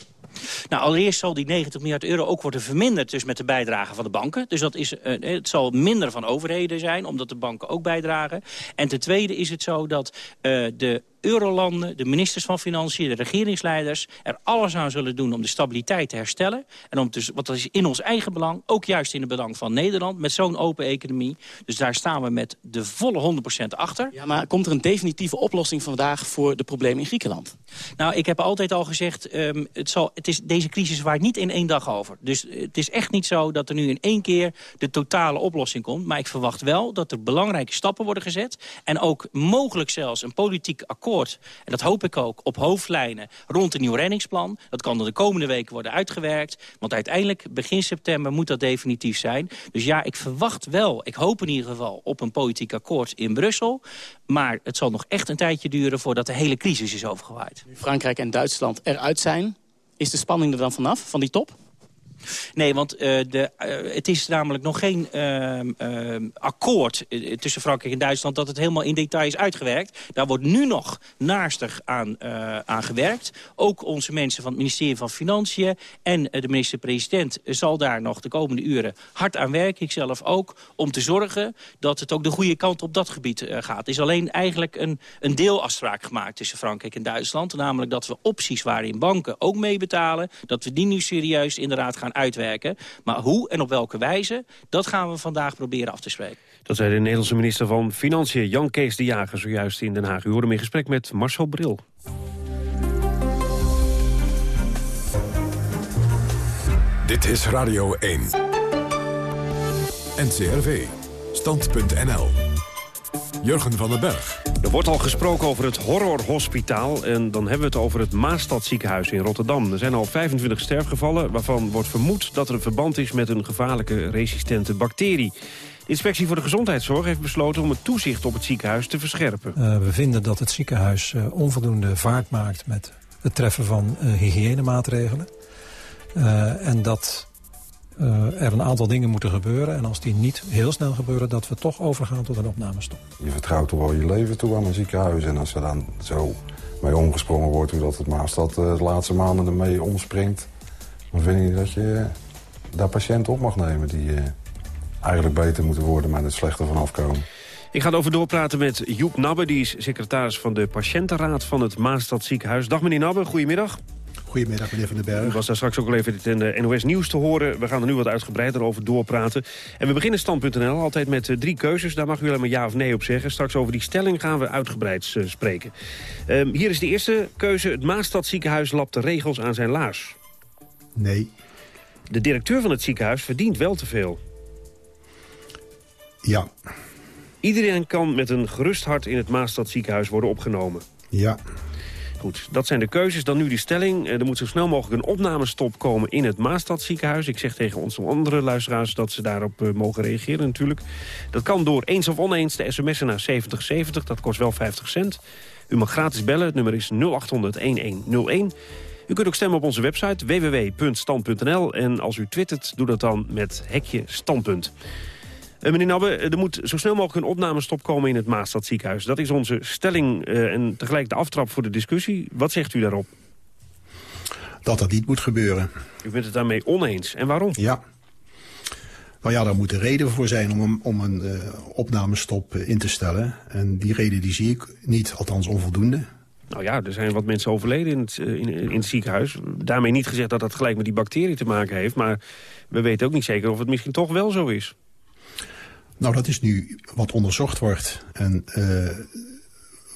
[SPEAKER 25] Nou, allereerst zal die 90 miljard euro ook worden verminderd dus met de bijdrage van de banken. Dus dat is, uh, het zal minder van overheden zijn, omdat de banken ook bijdragen. En ten tweede is het zo dat de eurolanden, de ministers van Financiën, de regeringsleiders... er alles aan zullen doen om de stabiliteit te herstellen. En om dus, wat is in ons eigen belang, ook juist in het belang van Nederland... met zo'n open economie. Dus daar staan we met de volle 100% achter.
[SPEAKER 6] Ja, maar komt er een definitieve oplossing vandaag voor de problemen in Griekenland?
[SPEAKER 25] Nou, ik heb altijd al gezegd, um, het, zal, het is, deze crisis waait niet in één dag over. Dus het is echt niet zo dat er nu in één keer de totale oplossing komt. Maar ik verwacht wel dat er belangrijke stappen worden gezet. En ook mogelijk zelfs een politiek akkoord En dat hoop ik ook op hoofdlijnen rond een nieuw reddingsplan. Dat kan de komende weken worden uitgewerkt. Want uiteindelijk begin september moet dat definitief zijn. Dus ja, ik verwacht wel, ik hoop in ieder geval op een politiek akkoord in Brussel. Maar het zal nog echt een tijdje duren voordat de hele crisis is overgewaaid.
[SPEAKER 6] Frankrijk en Duitsland eruit zijn, is de spanning er dan vanaf, van die top?
[SPEAKER 25] Nee, want uh, de, uh, het is namelijk nog geen uh, akkoord eh, tussen Frankrijk en Duitsland... dat het helemaal in detail is uitgewerkt. Daar wordt nu nog naastig aan, eh, aan gewerkt. Ook onze mensen van het ministerie van Financiën... en de minister-president zal daar nog de komende uren hard aan werken. Ik zelf ook, om te zorgen dat het ook de goede kant op dat gebied gaat. Er is alleen eigenlijk een, een deelafspraak gemaakt tussen Frankrijk en Duitsland. Namelijk dat we opties waarin banken ook meebetalen... dat we die nu serieus inderdaad gaan uitwerken. Maar hoe en op welke wijze, dat gaan we vandaag proberen af te spreken.
[SPEAKER 21] Dat zei de Nederlandse minister van Financiën, Jan Kees de Jager, zojuist in Den Haag. U hoorde hem in gesprek met Marcel Bril.
[SPEAKER 1] Dit is Radio 1. NCRV. Stand.nl. Jurgen van den Berg.
[SPEAKER 21] Er wordt al gesproken over het horrorhospitaal. En dan hebben we het over het Maastadziekenhuis in Rotterdam. Er zijn al 25 sterfgevallen, waarvan wordt vermoed dat er een verband is met een gevaarlijke resistente bacterie. De Inspectie voor de Gezondheidszorg heeft besloten om het toezicht op het ziekenhuis te verscherpen.
[SPEAKER 26] Uh, we vinden dat het ziekenhuis uh, onvoldoende vaart maakt met het treffen van uh, hygiënemaatregelen. en dat uh, er een aantal dingen moeten gebeuren. En als die niet heel snel gebeuren, dat we toch overgaan tot een opnamestop.
[SPEAKER 27] Je vertrouwt toch wel je leven toe aan een ziekenhuis. En als er dan zo mee omgesprongen wordt, hoe dat het Maastad uh, de laatste maanden ermee omspringt... dan vind ik dat je daar patiënten op mag nemen die eigenlijk beter moeten worden... maar het slechter van afkomen.
[SPEAKER 21] Ik ga erover doorpraten met Joep Nabbe. Die is secretaris van de patiëntenraad van het Maastad ziekenhuis. Dag meneer Nabbe, goedemiddag.
[SPEAKER 28] Goedemiddag, meneer Van den Berg.
[SPEAKER 21] U was daar straks ook al even in de NOS Nieuws te horen. We gaan er nu wat uitgebreider over doorpraten. En we beginnen stand.nl altijd met uh, drie keuzes. Daar mag u alleen maar ja of nee op zeggen. Straks over die stelling gaan we uitgebreid uh, spreken. Um, hier is de eerste keuze. Het Maastad ziekenhuis lapt de regels aan zijn laars.
[SPEAKER 28] Nee.
[SPEAKER 21] De directeur van het ziekenhuis verdient wel te veel.
[SPEAKER 28] Ja.
[SPEAKER 21] Iedereen kan met een gerust hart in het Maastad ziekenhuis worden opgenomen.
[SPEAKER 28] Ja.
[SPEAKER 21] Goed, dat zijn de keuzes. Dan nu die stelling. Er moet zo snel mogelijk een opnamestop komen in het Maastad ziekenhuis. Ik zeg tegen onze andere luisteraars dat ze daarop uh, mogen reageren natuurlijk. Dat kan door eens of oneens de sms'en naar 7070. Dat kost wel 50 cent. U mag gratis bellen. Het nummer is 0800-1101. U kunt ook stemmen op onze website www.stand.nl. En als u twittert, doe dat dan met hekje standpunt. Uh, meneer Nabbe, er moet zo snel mogelijk een opnamestop komen in het Maastad ziekenhuis. Dat is onze stelling uh, en tegelijk de aftrap voor de discussie. Wat zegt u daarop?
[SPEAKER 28] Dat dat niet moet gebeuren.
[SPEAKER 21] U bent het daarmee oneens. En waarom?
[SPEAKER 28] Ja. Nou ja, daar moet een reden voor zijn om een, om een uh, opnamestop in te stellen. En die reden die zie ik niet, althans onvoldoende.
[SPEAKER 21] Nou ja, er zijn wat mensen overleden in het, in, in het ziekenhuis. Daarmee niet gezegd dat dat gelijk met die bacterie te maken heeft. Maar we weten ook niet zeker of het misschien toch wel zo is.
[SPEAKER 28] Nou, dat is nu wat onderzocht wordt. En uh,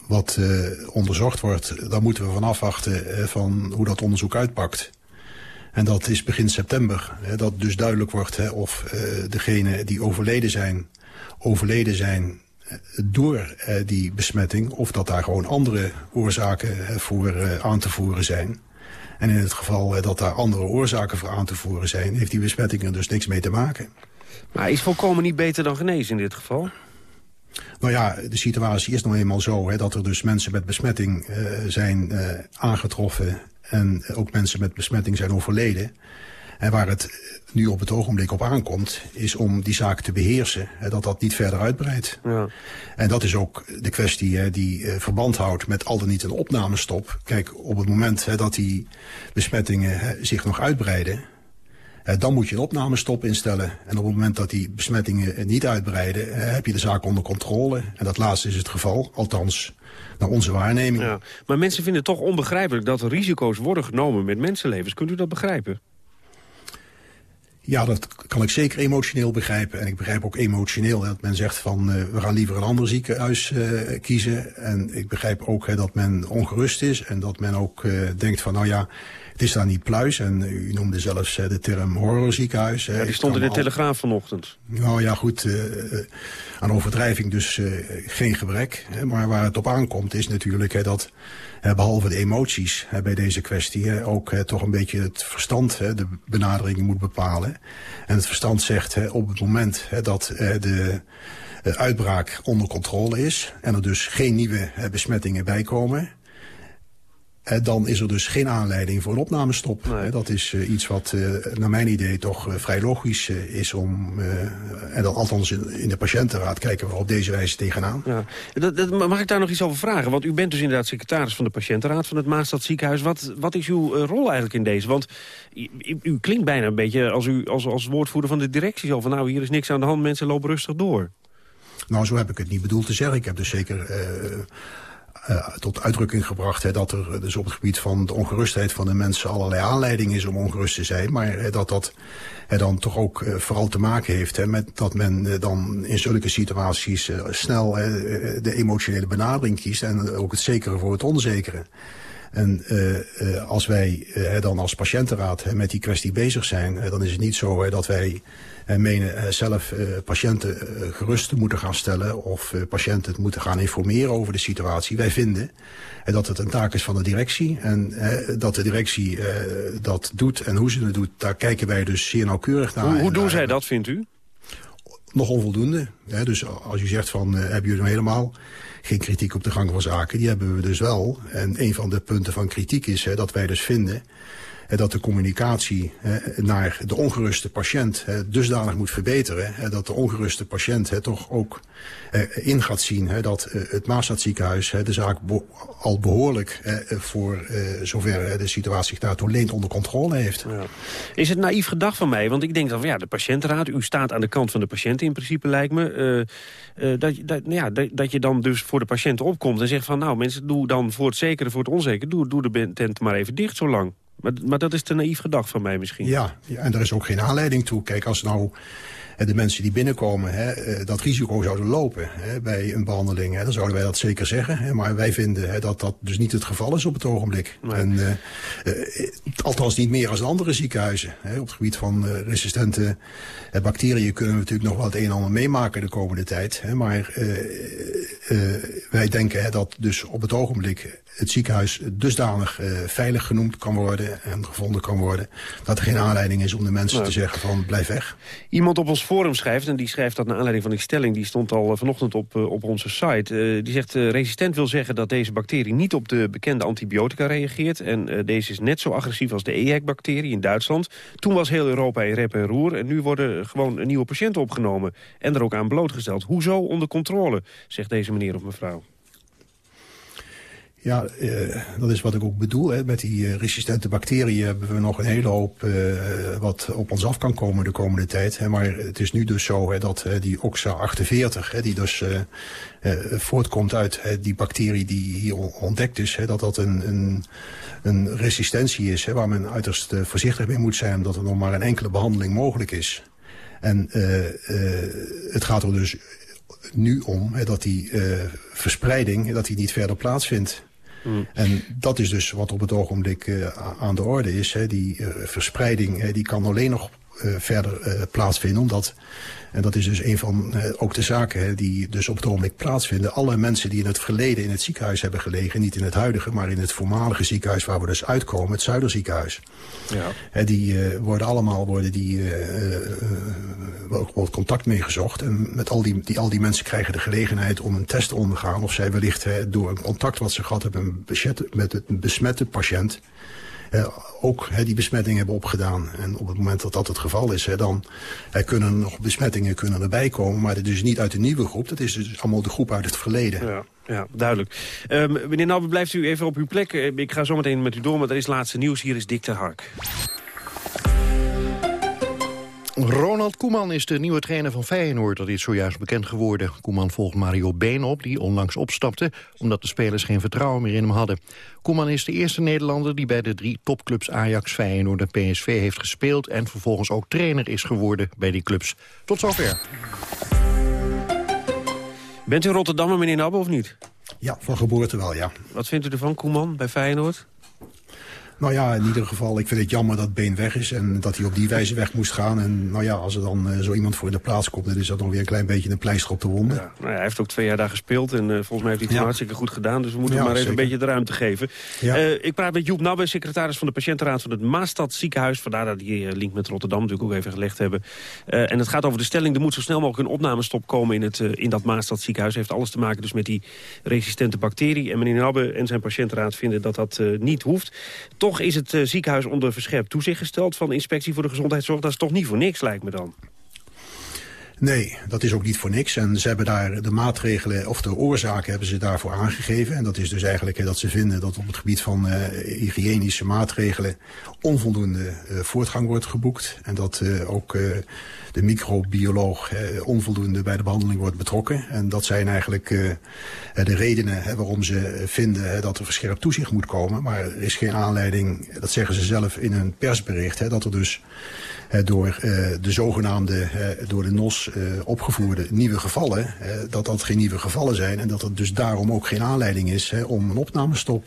[SPEAKER 28] wat uh, onderzocht wordt, daar moeten we van afwachten uh, van hoe dat onderzoek uitpakt. En dat is begin september. Hè, dat dus duidelijk wordt hè, of degenen die overleden zijn, overleden zijn door die besmetting. Of dat daar gewoon andere oorzaken voor aan te voeren zijn. En in het geval dat daar andere oorzaken voor aan te voeren zijn, heeft die besmetting er dus niks mee te maken.
[SPEAKER 21] Maar is volkomen niet beter dan genezen in dit geval?
[SPEAKER 28] Nou ja, de situatie is nou eenmaal zo hè, dat er dus mensen met besmetting uh, zijn uh, aangetroffen en ook mensen met besmetting zijn overleden. En waar het nu op het ogenblik op aankomt, is om die zaak te beheersen. Hè, dat dat niet verder uitbreidt.
[SPEAKER 21] Ja.
[SPEAKER 28] En dat is ook de kwestie hè, die uh, verband houdt met al dan niet een opnamestop. Kijk, op het moment hè, dat die besmettingen zich nog uitbreiden... Uh, dan moet je een opnamestop instellen. En op het moment dat die besmettingen niet uitbreiden... Uh, heb je de zaak onder controle. En dat laatste is het geval, althans naar onze waarneming.
[SPEAKER 21] Ja, maar mensen vinden het toch onbegrijpelijk dat er risico's worden genomen met mensenlevens. Kunt u dat begrijpen?
[SPEAKER 28] Ja, dat kan ik zeker emotioneel begrijpen. En ik begrijp ook emotioneel dat men zegt van uh, we gaan liever een ander ziekenhuis uh, kiezen. En ik begrijp ook hè, dat men ongerust is en dat men ook uh, denkt van nou ja, het is daar niet pluis. En u noemde zelfs de term horrorziekenhuis.
[SPEAKER 21] Ja, die stond in de al... Telegraaf vanochtend.
[SPEAKER 28] Nou ja, goed, aan overdrijving dus geen gebrek. Maar waar het op aankomt is natuurlijk dat behalve de emoties bij deze kwestie ook toch een beetje het verstand de benadering moet bepalen. En het verstand zegt op het moment dat de uitbraak onder controle is en er dus geen nieuwe besmettingen bijkomen dan is er dus geen aanleiding voor een opnamestop. Nee. Dat is uh, iets wat naar mijn idee toch vrij logisch is om... en dan althans in, in, de patiëntenraad kijken we op deze wijze tegenaan. Ja.
[SPEAKER 21] Dat, dat, mag ik daar nog iets over vragen? Want u bent dus inderdaad secretaris van de patiëntenraad van het Maastad ziekenhuis. Wat, wat is uw rol eigenlijk in deze? Want u, u, klinkt bijna een beetje als, u, als, als woordvoerder van de directie. Zo van nou, hier is niks aan de hand, mensen lopen rustig door.
[SPEAKER 28] Nou, zo heb ik het niet bedoeld te zeggen. Ik heb dus zeker uh, tot uitdrukking gebracht hè, dat er dus op het gebied van de ongerustheid van de mensen allerlei aanleiding is om ongerust te zijn. Maar hè, dat dat hè, dan toch ook vooral te maken heeft hè, met dat men dan in zulke situaties snel de emotionele benadering kiest en ook het zekere voor het onzekere. En als wij dan als patiëntenraad met die kwestie bezig zijn... dan is het niet zo dat wij menen zelf patiënten gerust moeten gaan stellen... of patiënten moeten gaan informeren over de situatie. Wij vinden dat het een taak is van de directie. En dat de directie dat doet en hoe ze het doet... daar kijken wij dus zeer nauwkeurig naar.
[SPEAKER 21] Hoe, hoe doen zij dat, vindt u?
[SPEAKER 28] Nog onvoldoende. Dus als u zegt van, hebben jullie nou helemaal geen kritiek op de gang van zaken. Die hebben we dus wel. En een van de punten van kritiek is hè, dat wij dus vinden dat de communicatie naar de ongeruste patiënt dusdanig moet verbeteren... dat de ongeruste patiënt toch ook in gaat zien dat het Maastadziekenhuis de zaak al behoorlijk voor zover de situatie zich daartoe leent onder controle heeft. Ja.
[SPEAKER 21] Is het naïef gedacht van mij? Want ik denk dan van ja, de patiëntenraad, u staat aan de kant van de patiënt in principe lijkt me... Dat, dat, ja, dat, dat, je dan dus voor de patiënt opkomt en zegt van... nou mensen, doe dan voor het zekere, voor het onzekere... doe, doe de tent maar even dicht zo lang. Maar, maar dat is te naïef gedacht van mij misschien.
[SPEAKER 28] Ja, ja, en er is ook geen aanleiding toe. Kijk, als nou de mensen die binnenkomen hè, eh, dat risico zouden lopen hè, bij een behandeling. Hè, dan zouden wij dat zeker zeggen. Hè, maar wij vinden hè, dat dat dus niet het geval is op het ogenblik. En, uh, uh, althans niet meer als andere ziekenhuizen. Hè. Op het gebied van uh, resistente bacteriën kunnen we natuurlijk nog wel het een en ander meemaken de komende tijd. Hè, maar wij denken hè, dat dus op het ogenblik het ziekenhuis dusdanig uh, veilig genoemd kan worden en gevonden kan worden... dat er geen aanleiding is om de mensen te zeggen van blijf weg.
[SPEAKER 21] Iemand op ons forum schrijft, en die schrijft dat naar aanleiding van die stelling... die stond al uh, vanochtend op, uh, op onze site. die zegt, resistent wil zeggen dat deze bacterie niet op de bekende antibiotica reageert... en deze is net zo agressief als de EHEC-bacterie in Duitsland. Toen was heel Europa in rep en roer... en nu worden gewoon nieuwe patiënten opgenomen en er ook aan blootgesteld. Hoezo onder controle, zegt deze meneer of mevrouw.
[SPEAKER 28] Ja, uh, dat is wat ik ook bedoel. Hè. Met die uh, resistente bacteriën hebben we nog een hele hoop uh, wat op ons af kan komen de komende tijd. Hè. Maar het is nu dus zo hè, dat die OXA 48, hè, die dus voortkomt uit die bacterie die hier ontdekt is, dat dat een, een, een resistentie is waar men uiterst voorzichtig mee moet zijn, omdat er nog maar een enkele behandeling mogelijk is. En het gaat er dus nu om hè, dat die verspreiding dat die niet verder plaatsvindt. Mm. En dat is dus wat op het ogenblik uh, aan de orde is. Hè. Die uh, verspreiding die kan alleen nog verder plaatsvinden. Omdat, en dat is dus een van ook de zaken hè, die dus op het ogenblik plaatsvinden. Alle mensen die in het verleden in het ziekenhuis hebben gelegen. Niet in het huidige, maar in het voormalige ziekenhuis waar we dus uitkomen. Het Zuiderziekenhuis. Ja. Hè, die worden allemaal worden die, wordt contact mee gezocht. En met al die, die, al die mensen krijgen de gelegenheid om een test te ondergaan. Of zij wellicht door een contact wat ze gehad hebben met een besmette patiënt ook he, die besmetting hebben opgedaan. En op het moment dat dat het geval is, he, dan he, kunnen nog besmettingen kunnen erbij komen. Maar dat is niet uit de nieuwe groep, dat is dus allemaal de groep uit het verleden.
[SPEAKER 21] Ja. Ja, duidelijk. Um, meneer Nalbe, blijft u even op uw plek. Eh, ik ga zo meteen met u door, maar er is laatste nieuws. Hier is Dick de Hark.
[SPEAKER 24] Ronald Koeman is de nieuwe trainer van Feyenoord. Dat is zojuist bekend geworden. Koeman volgt Mario Been op, die onlangs opstapte... omdat de spelers geen vertrouwen meer in hem hadden. Koeman is de eerste Nederlander die bij de drie topclubs Ajax, Feyenoord en PSV heeft gespeeld... en vervolgens ook trainer is geworden bij die clubs. Tot zover.
[SPEAKER 21] Bent u Rotterdammer, meneer Nabbe, of niet?
[SPEAKER 28] Ja, van geboorte wel, ja.
[SPEAKER 21] Wat vindt u ervan, Koeman, bij Feyenoord?
[SPEAKER 28] Nou ja, in ieder geval, ik vind het jammer dat Been weg is en dat hij op die wijze weg moest gaan. En nou ja, als er dan uh, zo iemand voor in de plaats komt, dan is dat nog weer een klein beetje een pleister op de wonden.
[SPEAKER 21] Ja, nou ja, hij heeft ook twee jaar daar gespeeld en uh, volgens mij heeft hij het ja. hartstikke goed gedaan. Dus we moeten ja, maar even zeker. een beetje de ruimte geven. Uh, ik praat met Joep Nabbe, secretaris van de patiëntenraad van het Maastad ziekenhuis. Vandaar dat die link met Rotterdam natuurlijk ook even gelegd hebben. en het gaat over de stelling, er moet zo snel mogelijk een opnamestop komen in, het, in dat Maastad ziekenhuis. heeft alles te maken dus met die resistente bacterie. En meneer Nabbe en zijn patiëntenraad vinden dat dat niet hoeft. Toch is het ziekenhuis ziekenhuis onder verscherpt toezicht gesteld... van de Inspectie voor de Gezondheidszorg. Dat is toch niet voor niks, lijkt me dan.
[SPEAKER 28] Nee, dat is ook niet voor niks. En ze hebben daar de maatregelen, of de oorzaken hebben ze daarvoor aangegeven. En dat is dus eigenlijk dat ze vinden dat op het gebied van uh, hygiënische maatregelen onvoldoende uh, voortgang wordt geboekt. En dat ook de microbioloog onvoldoende bij de behandeling wordt betrokken. En dat zijn eigenlijk de redenen waarom ze vinden dat er verscherpt toezicht moet komen. Maar er is geen aanleiding, dat zeggen ze zelf in een persbericht, dat er dus door uh, de zogenaamde, uh, door de NOS uh, opgevoerde nieuwe gevallen, dat dat geen nieuwe gevallen zijn en dat er dus daarom ook geen aanleiding is om een opnamestop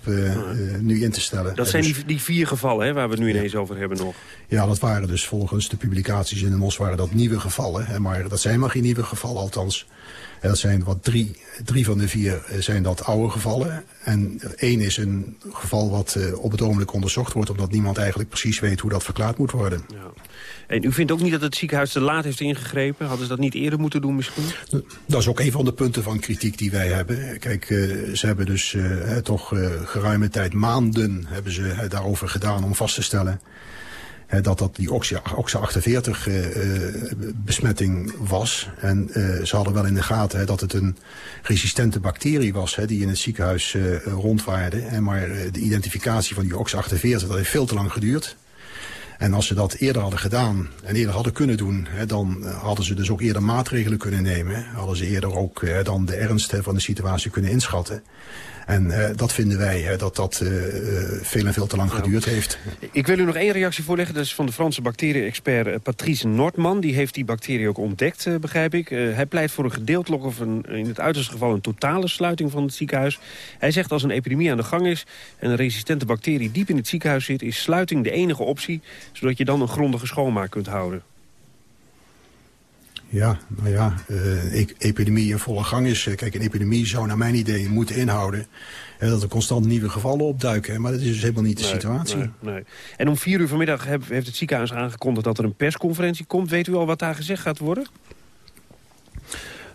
[SPEAKER 28] nu in te stellen.
[SPEAKER 21] Dat zijn die, die vier gevallen hè, waar we het nu ineens over hebben nog.
[SPEAKER 28] Ja, dat waren dus volgens de publicaties in de NOS waren dat nieuwe gevallen. Hè, maar dat zijn maar geen nieuwe gevallen, althans en dat zijn wat drie, drie van de vier zijn dat oude gevallen. En één is een geval wat uh, op het ogenblik onderzocht wordt... omdat niemand eigenlijk precies weet hoe dat verklaard moet worden. Ja.
[SPEAKER 21] En u vindt ook niet dat het ziekenhuis te laat heeft ingegrepen? Hadden ze dat niet eerder moeten doen misschien?
[SPEAKER 28] Dat is ook een van de punten van kritiek die wij hebben. Kijk, uh, ze hebben dus toch geruime tijd, maanden hebben ze daarover gedaan om vast te stellen dat dat die OXA-48 uh, besmetting was. En uh, ze hadden wel in de gaten dat het een resistente bacterie was... Die in het ziekenhuis rondwaarde. En maar de identificatie van die OXA-48 dat heeft veel te lang geduurd. En als ze dat eerder hadden gedaan en eerder hadden kunnen doen... Dan hadden ze dus ook eerder maatregelen kunnen nemen. Hadden ze eerder ook dan de ernst van de situatie kunnen inschatten. En uh, dat vinden wij, hè, dat dat uh, veel en veel te lang geduurd heeft.
[SPEAKER 21] Ik wil u nog één reactie voorleggen. Dat is van de Franse bacterie-expert Patrice Nordman. Die heeft die bacterie ook ontdekt, begrijp ik. hij pleit voor een gedeeltelijk of een, in het uiterste geval een totale sluiting van het ziekenhuis. Hij zegt als een epidemie aan de gang is en een resistente bacterie diep in het ziekenhuis zit... is sluiting de enige optie, zodat je dan een grondige schoonmaak kunt houden.
[SPEAKER 28] Ja, nou ja, uh, epidemie in volle gang is. Kijk, een epidemie zou naar mijn idee moeten inhouden... Dat er constant nieuwe gevallen opduiken. Maar dat is dus helemaal niet de nee, situatie.
[SPEAKER 21] Nee, nee. En om vier uur vanmiddag heeft het ziekenhuis aangekondigd... dat er een persconferentie komt. Weet u al wat daar gezegd gaat worden?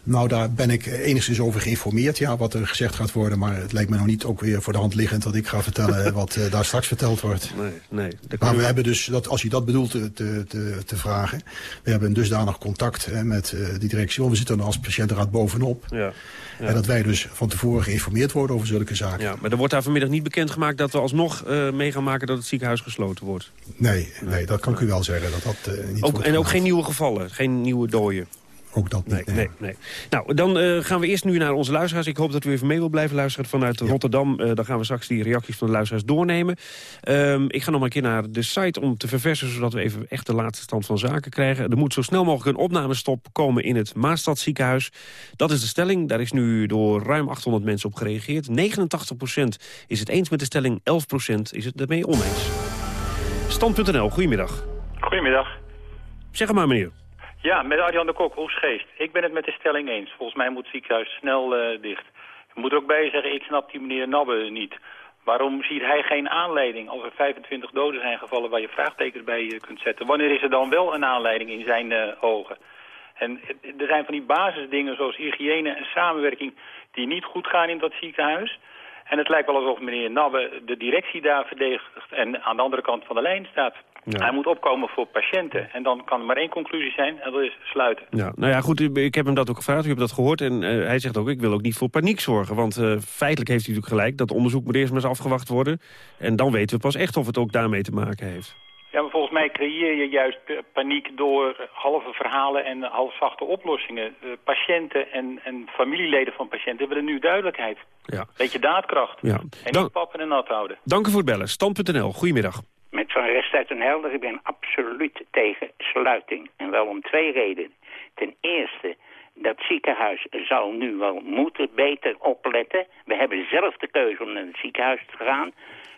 [SPEAKER 28] Nou, daar ben ik enigszins over geïnformeerd, ja, wat er gezegd gaat worden. Maar het lijkt me nog niet ook weer voor de hand liggend dat ik ga vertellen wat uh, daar straks verteld wordt.
[SPEAKER 21] Nee, nee.
[SPEAKER 28] Maar we hebben dus, dat, als je dat bedoelt te, te, te, vragen, we hebben dusdanig contact hè, met uh, die directie. Want we zitten er als patiëntenraad bovenop. Ja. Ja. En dat wij dus van tevoren geïnformeerd worden over zulke zaken.
[SPEAKER 21] Ja, maar er wordt daar vanmiddag niet bekendgemaakt dat we alsnog uh, mee gaan maken dat het ziekenhuis gesloten wordt.
[SPEAKER 28] Nee, nee dat kan ik u wel zeggen. Dat dat, niet
[SPEAKER 21] ook, en ook geen nieuwe gevallen, geen nieuwe doden
[SPEAKER 28] ook dat
[SPEAKER 21] niet. Nee, nee, nee. Nou, dan uh, gaan we eerst nu naar onze luisteraars. Ik hoop dat u even mee wil blijven luisteren vanuit ja. Rotterdam. Uh, dan gaan we straks die reacties van de luisteraars doornemen. Um, ik ga nog maar een keer naar de site om te verversen... zodat we even echt de laatste stand van zaken krijgen. Er moet zo snel mogelijk een opnamestop komen in het Maastad ziekenhuis. Dat is de stelling. Daar is nu door ruim 800 mensen op gereageerd. 89% is het eens met de stelling, 11% is het ermee oneens. Stand.nl, goedemiddag.
[SPEAKER 29] Goedemiddag.
[SPEAKER 21] Zeg maar, meneer.
[SPEAKER 29] Ja, met Arjan de Kok, Hoefsgeest. Ik ben het met de stelling eens. Volgens mij moet het ziekenhuis snel uh, dicht. Ik moet er ook bij zeggen, ik snap die meneer Nabbe niet. Waarom ziet hij geen aanleiding als er 25 doden zijn gevallen waar je vraagtekens bij uh, kunt zetten? Wanneer is er dan wel een aanleiding in zijn uh, ogen? En er zijn van die basisdingen zoals hygiëne en samenwerking die niet goed gaan in dat ziekenhuis. En het lijkt wel alsof meneer Nabbe de directie daar verdedigt en aan de andere kant van de lijn staat. Ja. Hij moet opkomen voor patiënten. En dan kan er maar één conclusie zijn, en dat is sluiten.
[SPEAKER 21] Ja, nou ja, goed, ik heb hem dat ook gevraagd, u hebt dat gehoord. En uh, hij zegt ook, ik wil ook niet voor paniek zorgen. Want uh, feitelijk heeft hij natuurlijk gelijk, dat onderzoek moet eerst maar eens afgewacht worden. En dan weten we pas echt of het ook daarmee te maken heeft.
[SPEAKER 29] Ja, maar volgens mij creëer je juist p- paniek door halve verhalen en halfzachte oplossingen. De patiënten en, en familieleden van patiënten willen nu duidelijkheid.
[SPEAKER 21] Ja.
[SPEAKER 29] Beetje daadkracht.
[SPEAKER 21] Ja.
[SPEAKER 29] En niet pappen en nat houden.
[SPEAKER 21] Dank u voor het bellen. Stand.nl, goedemiddag.
[SPEAKER 30] Van uit Den Helder, ik ben absoluut tegen sluiting. En wel om twee redenen. Ten eerste, dat ziekenhuis zal nu wel moeten beter opletten. We hebben zelf de keuze om naar het ziekenhuis te gaan.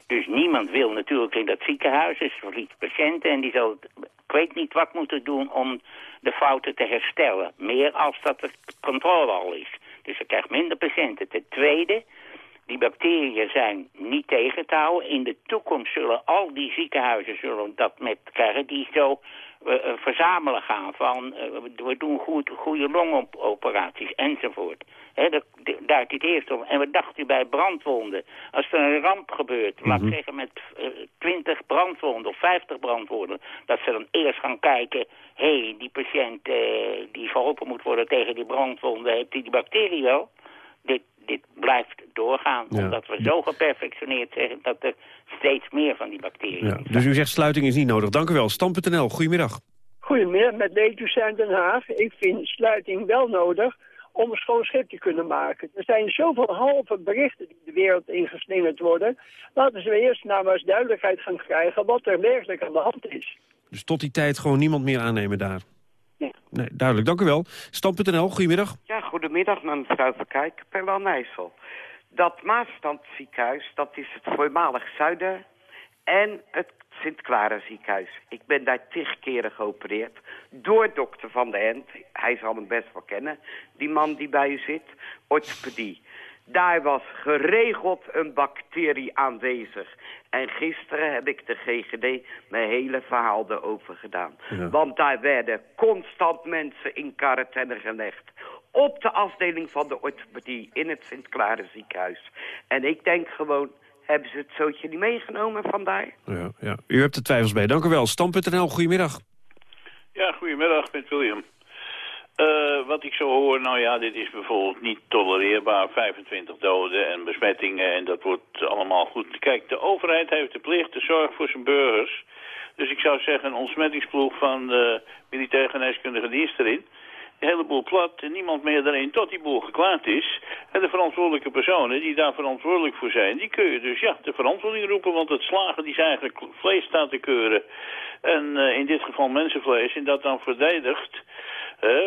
[SPEAKER 30] Dus niemand wil natuurlijk in dat ziekenhuis. Er verliest patiënten en die zal, ik weet niet wat moeten doen om de fouten te herstellen. Meer als dat de controle al is. Dus je krijgt minder patiënten. Ten tweede, die bacteriën zijn niet tegen te houden. In de toekomst zullen al die ziekenhuizen zullen dat met krijgen die zo eh, eh, verzamelen gaan van eh, we doen goed, goede longoperaties enzovoort. Hè, dat duidt het eerst om. En wat dacht u bij brandwonden? Als er een ramp gebeurt, laat ik zeggen met 20 brandwonden of 50 brandwonden, dat ze dan eerst gaan kijken, hé, hey, die patiënt die geholpen moet worden tegen die brandwonden, heeft die die bacterie wel? Dit, dit blijft doorgaan,
[SPEAKER 21] Ja.
[SPEAKER 30] omdat we zo geperfectioneerd zijn dat er steeds meer van die bacteriën
[SPEAKER 21] Ja. Dus u zegt sluiting is niet nodig. Dank u wel. Stand.nl, goedemiddag.
[SPEAKER 31] Goedemiddag, met Leedhuis Den Haag. Ik vind sluiting wel nodig om een schoon schip te kunnen maken. Er zijn zoveel halve berichten die de wereld ingeslingerd worden. Laten we eerst nou maar eens duidelijkheid gaan krijgen wat er werkelijk aan de hand is.
[SPEAKER 21] Dus tot die tijd gewoon niemand meer aannemen daar. Nee, duidelijk. Dank u wel. Stand.nl, goedemiddag.
[SPEAKER 32] Ja, goedemiddag mevrouw Verkijk, per Nijssel. Dat Maasstadziekenhuis, dat is het voormalig Zuiden en het Sint-Clara ziekenhuis. Ik ben daar tig keren geopereerd door dokter Van der Hent. Hij zal hem best wel kennen, die man die bij u zit. Orthopedie. Daar was geregeld een bacterie aanwezig. En gisteren heb ik de GGD mijn hele verhaal erover gedaan.
[SPEAKER 33] Ja.
[SPEAKER 32] Want daar werden constant mensen in quarantaine gelegd. Op de afdeling van de orthopedie in het Sint-Clara ziekenhuis. En ik denk gewoon, hebben ze het zootje niet meegenomen vandaar?
[SPEAKER 21] Ja, ja. U hebt er twijfels bij. Dank u wel. Stand.nl, goedemiddag.
[SPEAKER 34] Ja, goedemiddag, met William. Eh, wat ik zo hoor, nou ja, dit is bijvoorbeeld niet tolereerbaar. 25 doden en besmettingen en dat wordt allemaal goed. Kijk, de overheid heeft de plicht te zorgen voor zijn burgers. Dus ik zou zeggen, een ontsmettingsploeg van de militair geneeskundige dienst erin. De hele boel plat en niemand meer erin tot die boel geklaard is. En de verantwoordelijke personen die daar verantwoordelijk voor zijn, die kun je dus ja, de verantwoording roepen. Want het slagen die is eigenlijk vlees staat te keuren. En eh, in dit geval mensenvlees en dat dan verdedigt.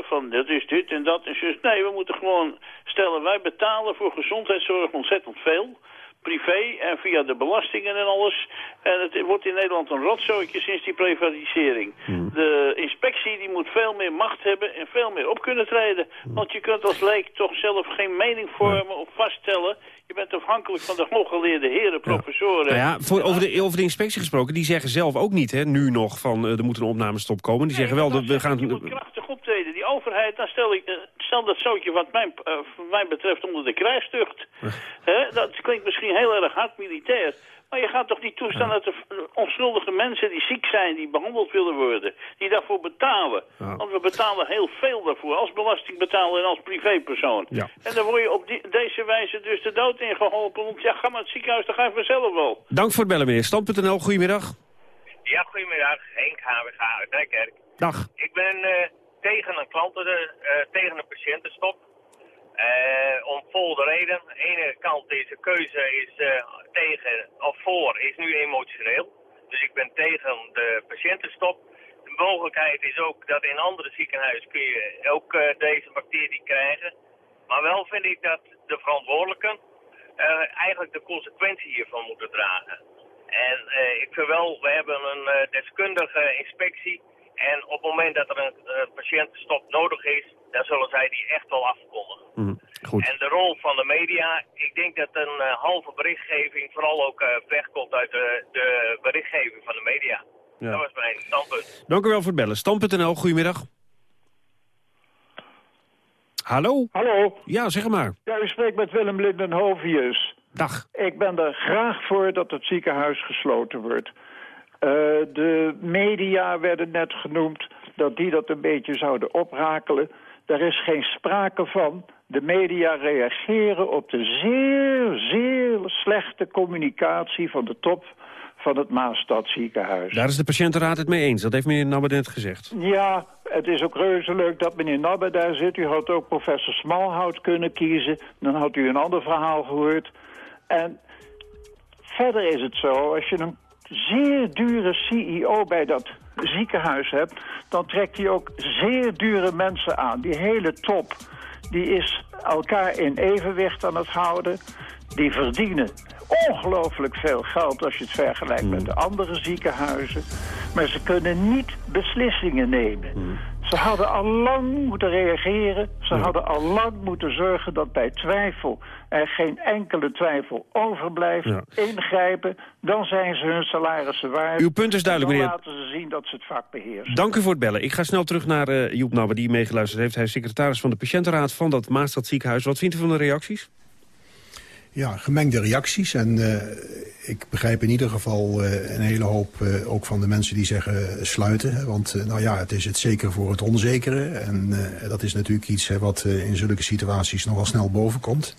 [SPEAKER 34] Van dat is dit en dat en zus. Nee, we moeten gewoon stellen, wij betalen voor gezondheidszorg ontzettend veel privé en via de belastingen en alles. En het wordt in Nederland een rotzootje sinds die privatisering. De inspectie die moet veel meer macht hebben en veel meer op kunnen treden. Want je kunt als leek toch zelf geen mening vormen of vaststellen. Je bent afhankelijk van de hooggeleerde heren, professoren.
[SPEAKER 21] Nou ja, voor, over, de, over de inspectie gesproken, die zeggen zelf ook niet, hè, nu nog, van eh, er moet een opnamestop komen. Die zeggen wel, dat we gaan...
[SPEAKER 34] krachtig optreden. Die overheid, dan stel ik, eh, stel dat zootje wat mijn, eh, mij betreft onder de krijgstucht. Dat klinkt misschien heel erg hard militair. Maar je gaat toch niet toestaan dat er eh, onschuldige mensen die ziek zijn, die behandeld willen worden, die daarvoor betalen. Want we betalen heel veel daarvoor, als belastingbetaler en als privépersoon.
[SPEAKER 21] Ja.
[SPEAKER 34] En dan word je op die, deze wijze dus de dood ingeholpen. Want ja, ga maar het ziekenhuis, dan ga je vanzelf wel.
[SPEAKER 21] Dank voor het bellen, meneer. Stand.nl, goedemiddag.
[SPEAKER 35] Ja, goedemiddag. Henk HWG uit Nijkerk.
[SPEAKER 21] Dag.
[SPEAKER 35] Ik ben eh, tegen een klanten, eh, tegen een patiëntenstop. Eh, om volgende reden. Aan de ene kant is de keuze is, eh, tegen of voor is nu emotioneel. Dus ik ben tegen de patiëntenstop. De mogelijkheid is ook dat in andere ziekenhuizen kun je ook eh, deze bacterie krijgen. Maar wel vind ik dat de verantwoordelijken eigenlijk de consequentie hiervan moeten dragen. En ik vind wel, we hebben een deskundige inspectie. En op het moment dat er een patiëntenstop nodig is, dan zullen zij die echt wel afkondigen.
[SPEAKER 21] Mhm, Goed.
[SPEAKER 35] En de rol van de media, ik denk dat een eh, halve berichtgeving vooral ook eh, wegkomt uit de, de berichtgeving van de media.
[SPEAKER 21] Ja.
[SPEAKER 35] Dat was mijn standpunt.
[SPEAKER 21] Dank u wel voor het bellen. Stand.nl, goedemiddag. Hallo?
[SPEAKER 36] Hallo.
[SPEAKER 21] Ja, zeg maar.
[SPEAKER 36] Ja, u spreekt met Willem Lindenhovius.
[SPEAKER 21] Dag.
[SPEAKER 36] Ik ben er graag voor dat het ziekenhuis gesloten wordt. Eh, de media werden net genoemd dat die dat een beetje zouden oprakelen. Daar is geen sprake van. de media reageren op de zeer, zeer slechte communicatie van de top van het Maastadziekenhuis.
[SPEAKER 21] Daar is de patiëntenraad het mee eens. Dat heeft meneer Nabbe net gezegd.
[SPEAKER 36] Ja, het is ook reuze leuk dat meneer Nabbe daar zit. U had ook professor Smalhout kunnen kiezen. Dan had u een ander verhaal gehoord. En verder is het zo, als je een zeer dure CEO bij dat ziekenhuis hebt... dan trekt hij ook zeer dure mensen aan. Die hele top, die is elkaar in evenwicht aan het houden. Die verdienen ongelooflijk veel geld als je het vergelijkt met de andere ziekenhuizen. Maar ze kunnen niet beslissingen nemen. Ze hadden al lang moeten reageren. Ze hadden al lang moeten zorgen dat bij twijfel er geen enkele twijfel overblijft. Ingrijpen, dan zijn ze hun salarissen waard.
[SPEAKER 21] Uw punt is duidelijk,
[SPEAKER 36] dan
[SPEAKER 21] meneer.
[SPEAKER 36] laten ze zien dat ze het vak beheersen.
[SPEAKER 21] Dank u voor het bellen. Ik ga snel terug naar eh, Joep Nabbe, die meegeluisterd heeft. Hij is secretaris van de patiëntenraad van dat Maastad ziekenhuis. Wat vindt u van de reacties?
[SPEAKER 28] Ja, gemengde reacties. En uh, ik begrijp in ieder geval uh, een hele hoop uh, ook van de mensen die zeggen sluiten. Want nou ja, het is het zeker voor het onzekere. En dat is natuurlijk iets hè, wat in zulke situaties nogal snel bovenkomt.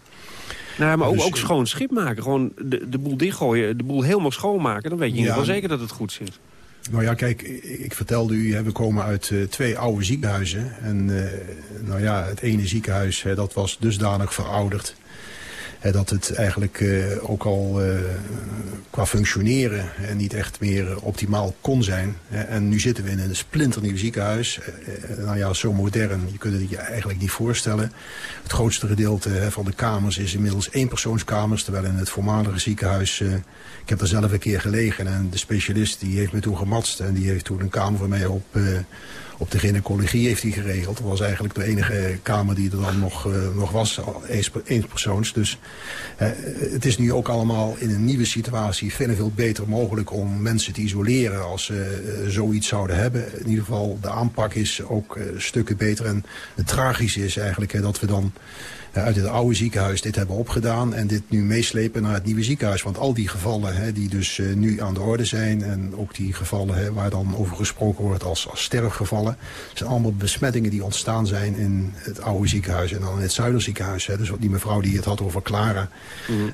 [SPEAKER 21] Nou, maar ook,
[SPEAKER 28] Dus,
[SPEAKER 21] ook schoon schip maken. Gewoon de, de boel dichtgooien, de boel helemaal schoonmaken. Dan weet je in ieder geval zeker dat het goed zit.
[SPEAKER 28] Nou ja, kijk, ik vertelde u, hè, we komen uit eh, twee oude ziekenhuizen. En eh, nou ja, het ene ziekenhuis, hè, dat was dusdanig verouderd. Dat het eigenlijk eh, ook al eh, qua functioneren en niet echt meer eh, optimaal kon zijn. En nu zitten we in een splinternieuw ziekenhuis. Eh, eh, nou ja, zo modern, je kunt het je eigenlijk niet voorstellen. Het grootste gedeelte van de kamers is inmiddels eenpersoonskamers. Terwijl in het voormalige ziekenhuis, eh, ik heb daar zelf een keer gelegen. En de specialist die heeft me toen gematst. En die heeft toen een kamer voor mij op, eh, op de gynaecologie heeft hij geregeld. Dat was eigenlijk de enige kamer die er dan nog, eh, nog was, al eens- eenpersoons. Dus eh, het is nu ook allemaal in een nieuwe situatie veel beter mogelijk om mensen te isoleren als ze eh, zoiets zouden hebben. In ieder geval de aanpak is ook stukken beter. En het tragische is eigenlijk dat we dan uit het oude ziekenhuis dit hebben opgedaan en dit nu meeslepen naar het nieuwe ziekenhuis. Want al die gevallen hè, die dus eh, nu aan de orde zijn en ook die gevallen hè, waar dan over gesproken wordt als, als sterfgevallen, zijn allemaal besmettingen die ontstaan zijn in het oude ziekenhuis en dan in het zuiderziekenhuis. Hè. Dus wat die mevrouw die het had over Clara,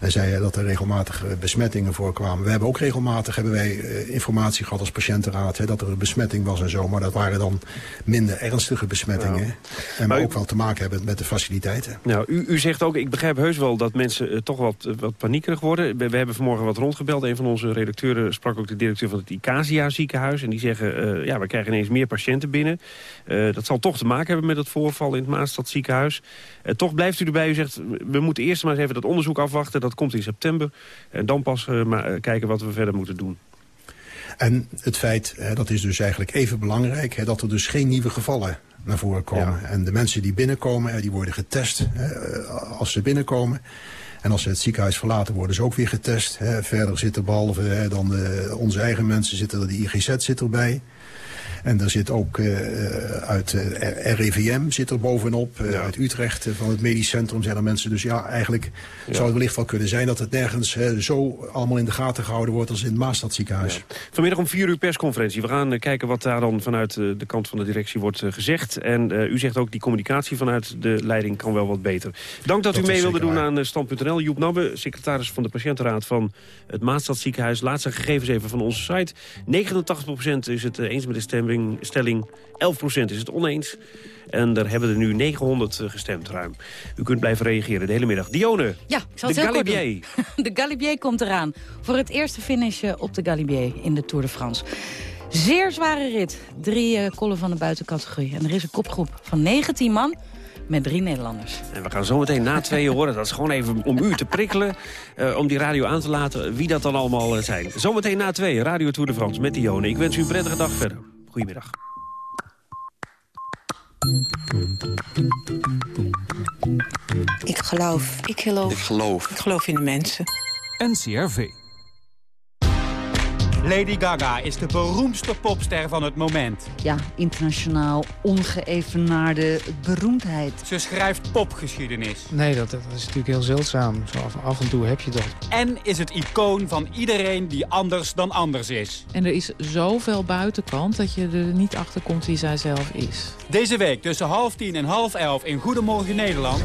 [SPEAKER 28] en zei hè, dat er regelmatig eh, besmettingen voorkwamen. We hebben ook regelmatig hebben wij, eh, informatie gehad als patiëntenraad hè, dat er een besmetting was en zo, maar dat waren dan minder ernstige besmettingen. En maar ook wel te maken hebben met de faciliteiten.
[SPEAKER 21] Nou, u, u zegt ook, ik begrijp heus wel dat mensen eh, toch wat, eh, wat paniekerig worden. We, hebben vanmorgen wat rondgebeld. Een van onze redacteuren sprak ook de directeur van het Icasia ziekenhuis. En die zeggen, eh, ja, we krijgen ineens meer patiënten binnen. Dat zal toch te maken hebben met het voorval in het Maastad ziekenhuis. Toch blijft u erbij, u zegt, we moeten eerst maar eens even dat onderzoek afwachten. Dat komt in september. En dan pas maar, kijken wat we verder moeten doen.
[SPEAKER 28] En het feit, dat is dus eigenlijk even belangrijk... Dat er dus geen nieuwe gevallen naar voren komen. En de mensen die binnenkomen, hè, die worden getest hè, eh, als ze binnenkomen. En als ze het ziekenhuis verlaten, worden ze ook weer getest. Hè. Verder zitten behalve hè, dan de, onze eigen mensen, zitten er de IGZ zit erbij. En er zit ook uh, uit uh, RIVM zit er bovenop. Ja. Uit Utrecht van het medisch centrum zijn er mensen. Dus ja, eigenlijk ja. zou het wellicht wel kunnen zijn... dat het nergens zo allemaal in de gaten gehouden wordt... als in het Maastadziekenhuis. Ja.
[SPEAKER 21] Vanmiddag om vier uur persconferentie. We gaan kijken wat daar dan vanuit de kant van de directie wordt gezegd. En u zegt ook die communicatie vanuit de leiding kan wel wat beter. Dank dat, dat u mee wilde doen waar. aan Stand.nl. Joep Nabbe, secretaris van de patiëntenraad van het Maastadziekenhuis. Laatste gegevens even van onze site. 89% is het eens met de stemming stelling 11% is het oneens. En daar hebben er nu 900 gestemd ruim. U kunt blijven reageren de hele middag. Dione,
[SPEAKER 37] ja, ik zal
[SPEAKER 21] de
[SPEAKER 37] het heel
[SPEAKER 21] Galibier.
[SPEAKER 37] De Galibier komt eraan. Voor het eerste finish op de Galibier in de Tour de France. Zeer zware rit. Drie uh, kollen van de buitencategorie. En er is een kopgroep van 19 man met drie Nederlanders.
[SPEAKER 21] En we gaan zo meteen na tweeën horen. Dat is gewoon even om u te prikkelen. Uh, om die radio aan te laten. Wie dat dan allemaal zijn. Zometeen na tweeën. Radio Tour de France met Dione. Ik wens u een prettige dag verder. Goedemiddag.
[SPEAKER 38] Ik geloof.
[SPEAKER 39] Ik geloof.
[SPEAKER 38] Ik geloof. Ik geloof in de mensen.
[SPEAKER 19] NCRV.
[SPEAKER 39] Lady Gaga is de beroemdste popster van het moment.
[SPEAKER 40] Ja, internationaal ongeëvenaarde beroemdheid.
[SPEAKER 39] Ze schrijft popgeschiedenis.
[SPEAKER 41] Nee, dat, dat is natuurlijk heel zeldzaam. Zo af, af en toe heb je dat.
[SPEAKER 39] En is het icoon van iedereen die anders dan anders is.
[SPEAKER 42] En er is zoveel buitenkant dat je er niet achter komt wie zij zelf is.
[SPEAKER 39] Deze week tussen half tien en half elf in Goedemorgen Nederland...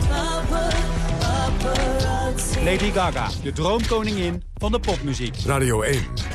[SPEAKER 39] Lady Gaga, de droomkoningin van de popmuziek.
[SPEAKER 1] Radio 1.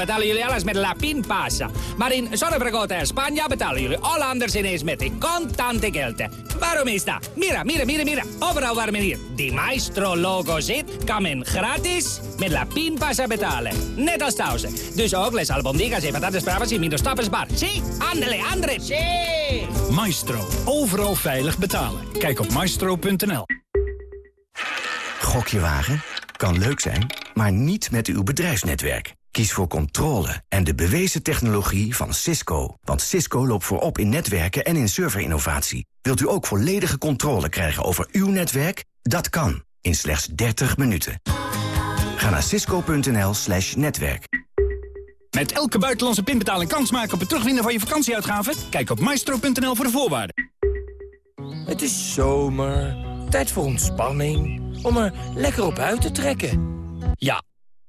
[SPEAKER 43] Betalen jullie alles met La Pinpasa. Maar in Zorrebrigota en Spanje betalen jullie Hollanders ineens met de contante geld. Waarom is dat? Mira, mira, mira, mira. Overal waar men hier die Maestro-logo zit, kan men gratis met La Pinpasa betalen. Net als thuis. Dus ook les albondigas en patatas bravas in minder stappersbar. Zie? Andele, andre. Zie!
[SPEAKER 44] Maestro. Overal veilig betalen. Kijk op maestro.nl.
[SPEAKER 33] Gokje wagen? Kan leuk zijn, maar niet met uw bedrijfsnetwerk. Kies voor controle en de bewezen technologie van Cisco. Want Cisco loopt voorop in netwerken en in serverinnovatie. Wilt u ook volledige controle krijgen over uw netwerk? Dat kan, in slechts 30 minuten. Ga naar cisco.nl slash netwerk.
[SPEAKER 44] Met elke buitenlandse pinbetaling kans maken op het terugwinnen van je vakantieuitgaven? Kijk op maestro.nl voor de voorwaarden.
[SPEAKER 45] Het is zomer, tijd voor ontspanning, om er lekker op uit te trekken. Ja,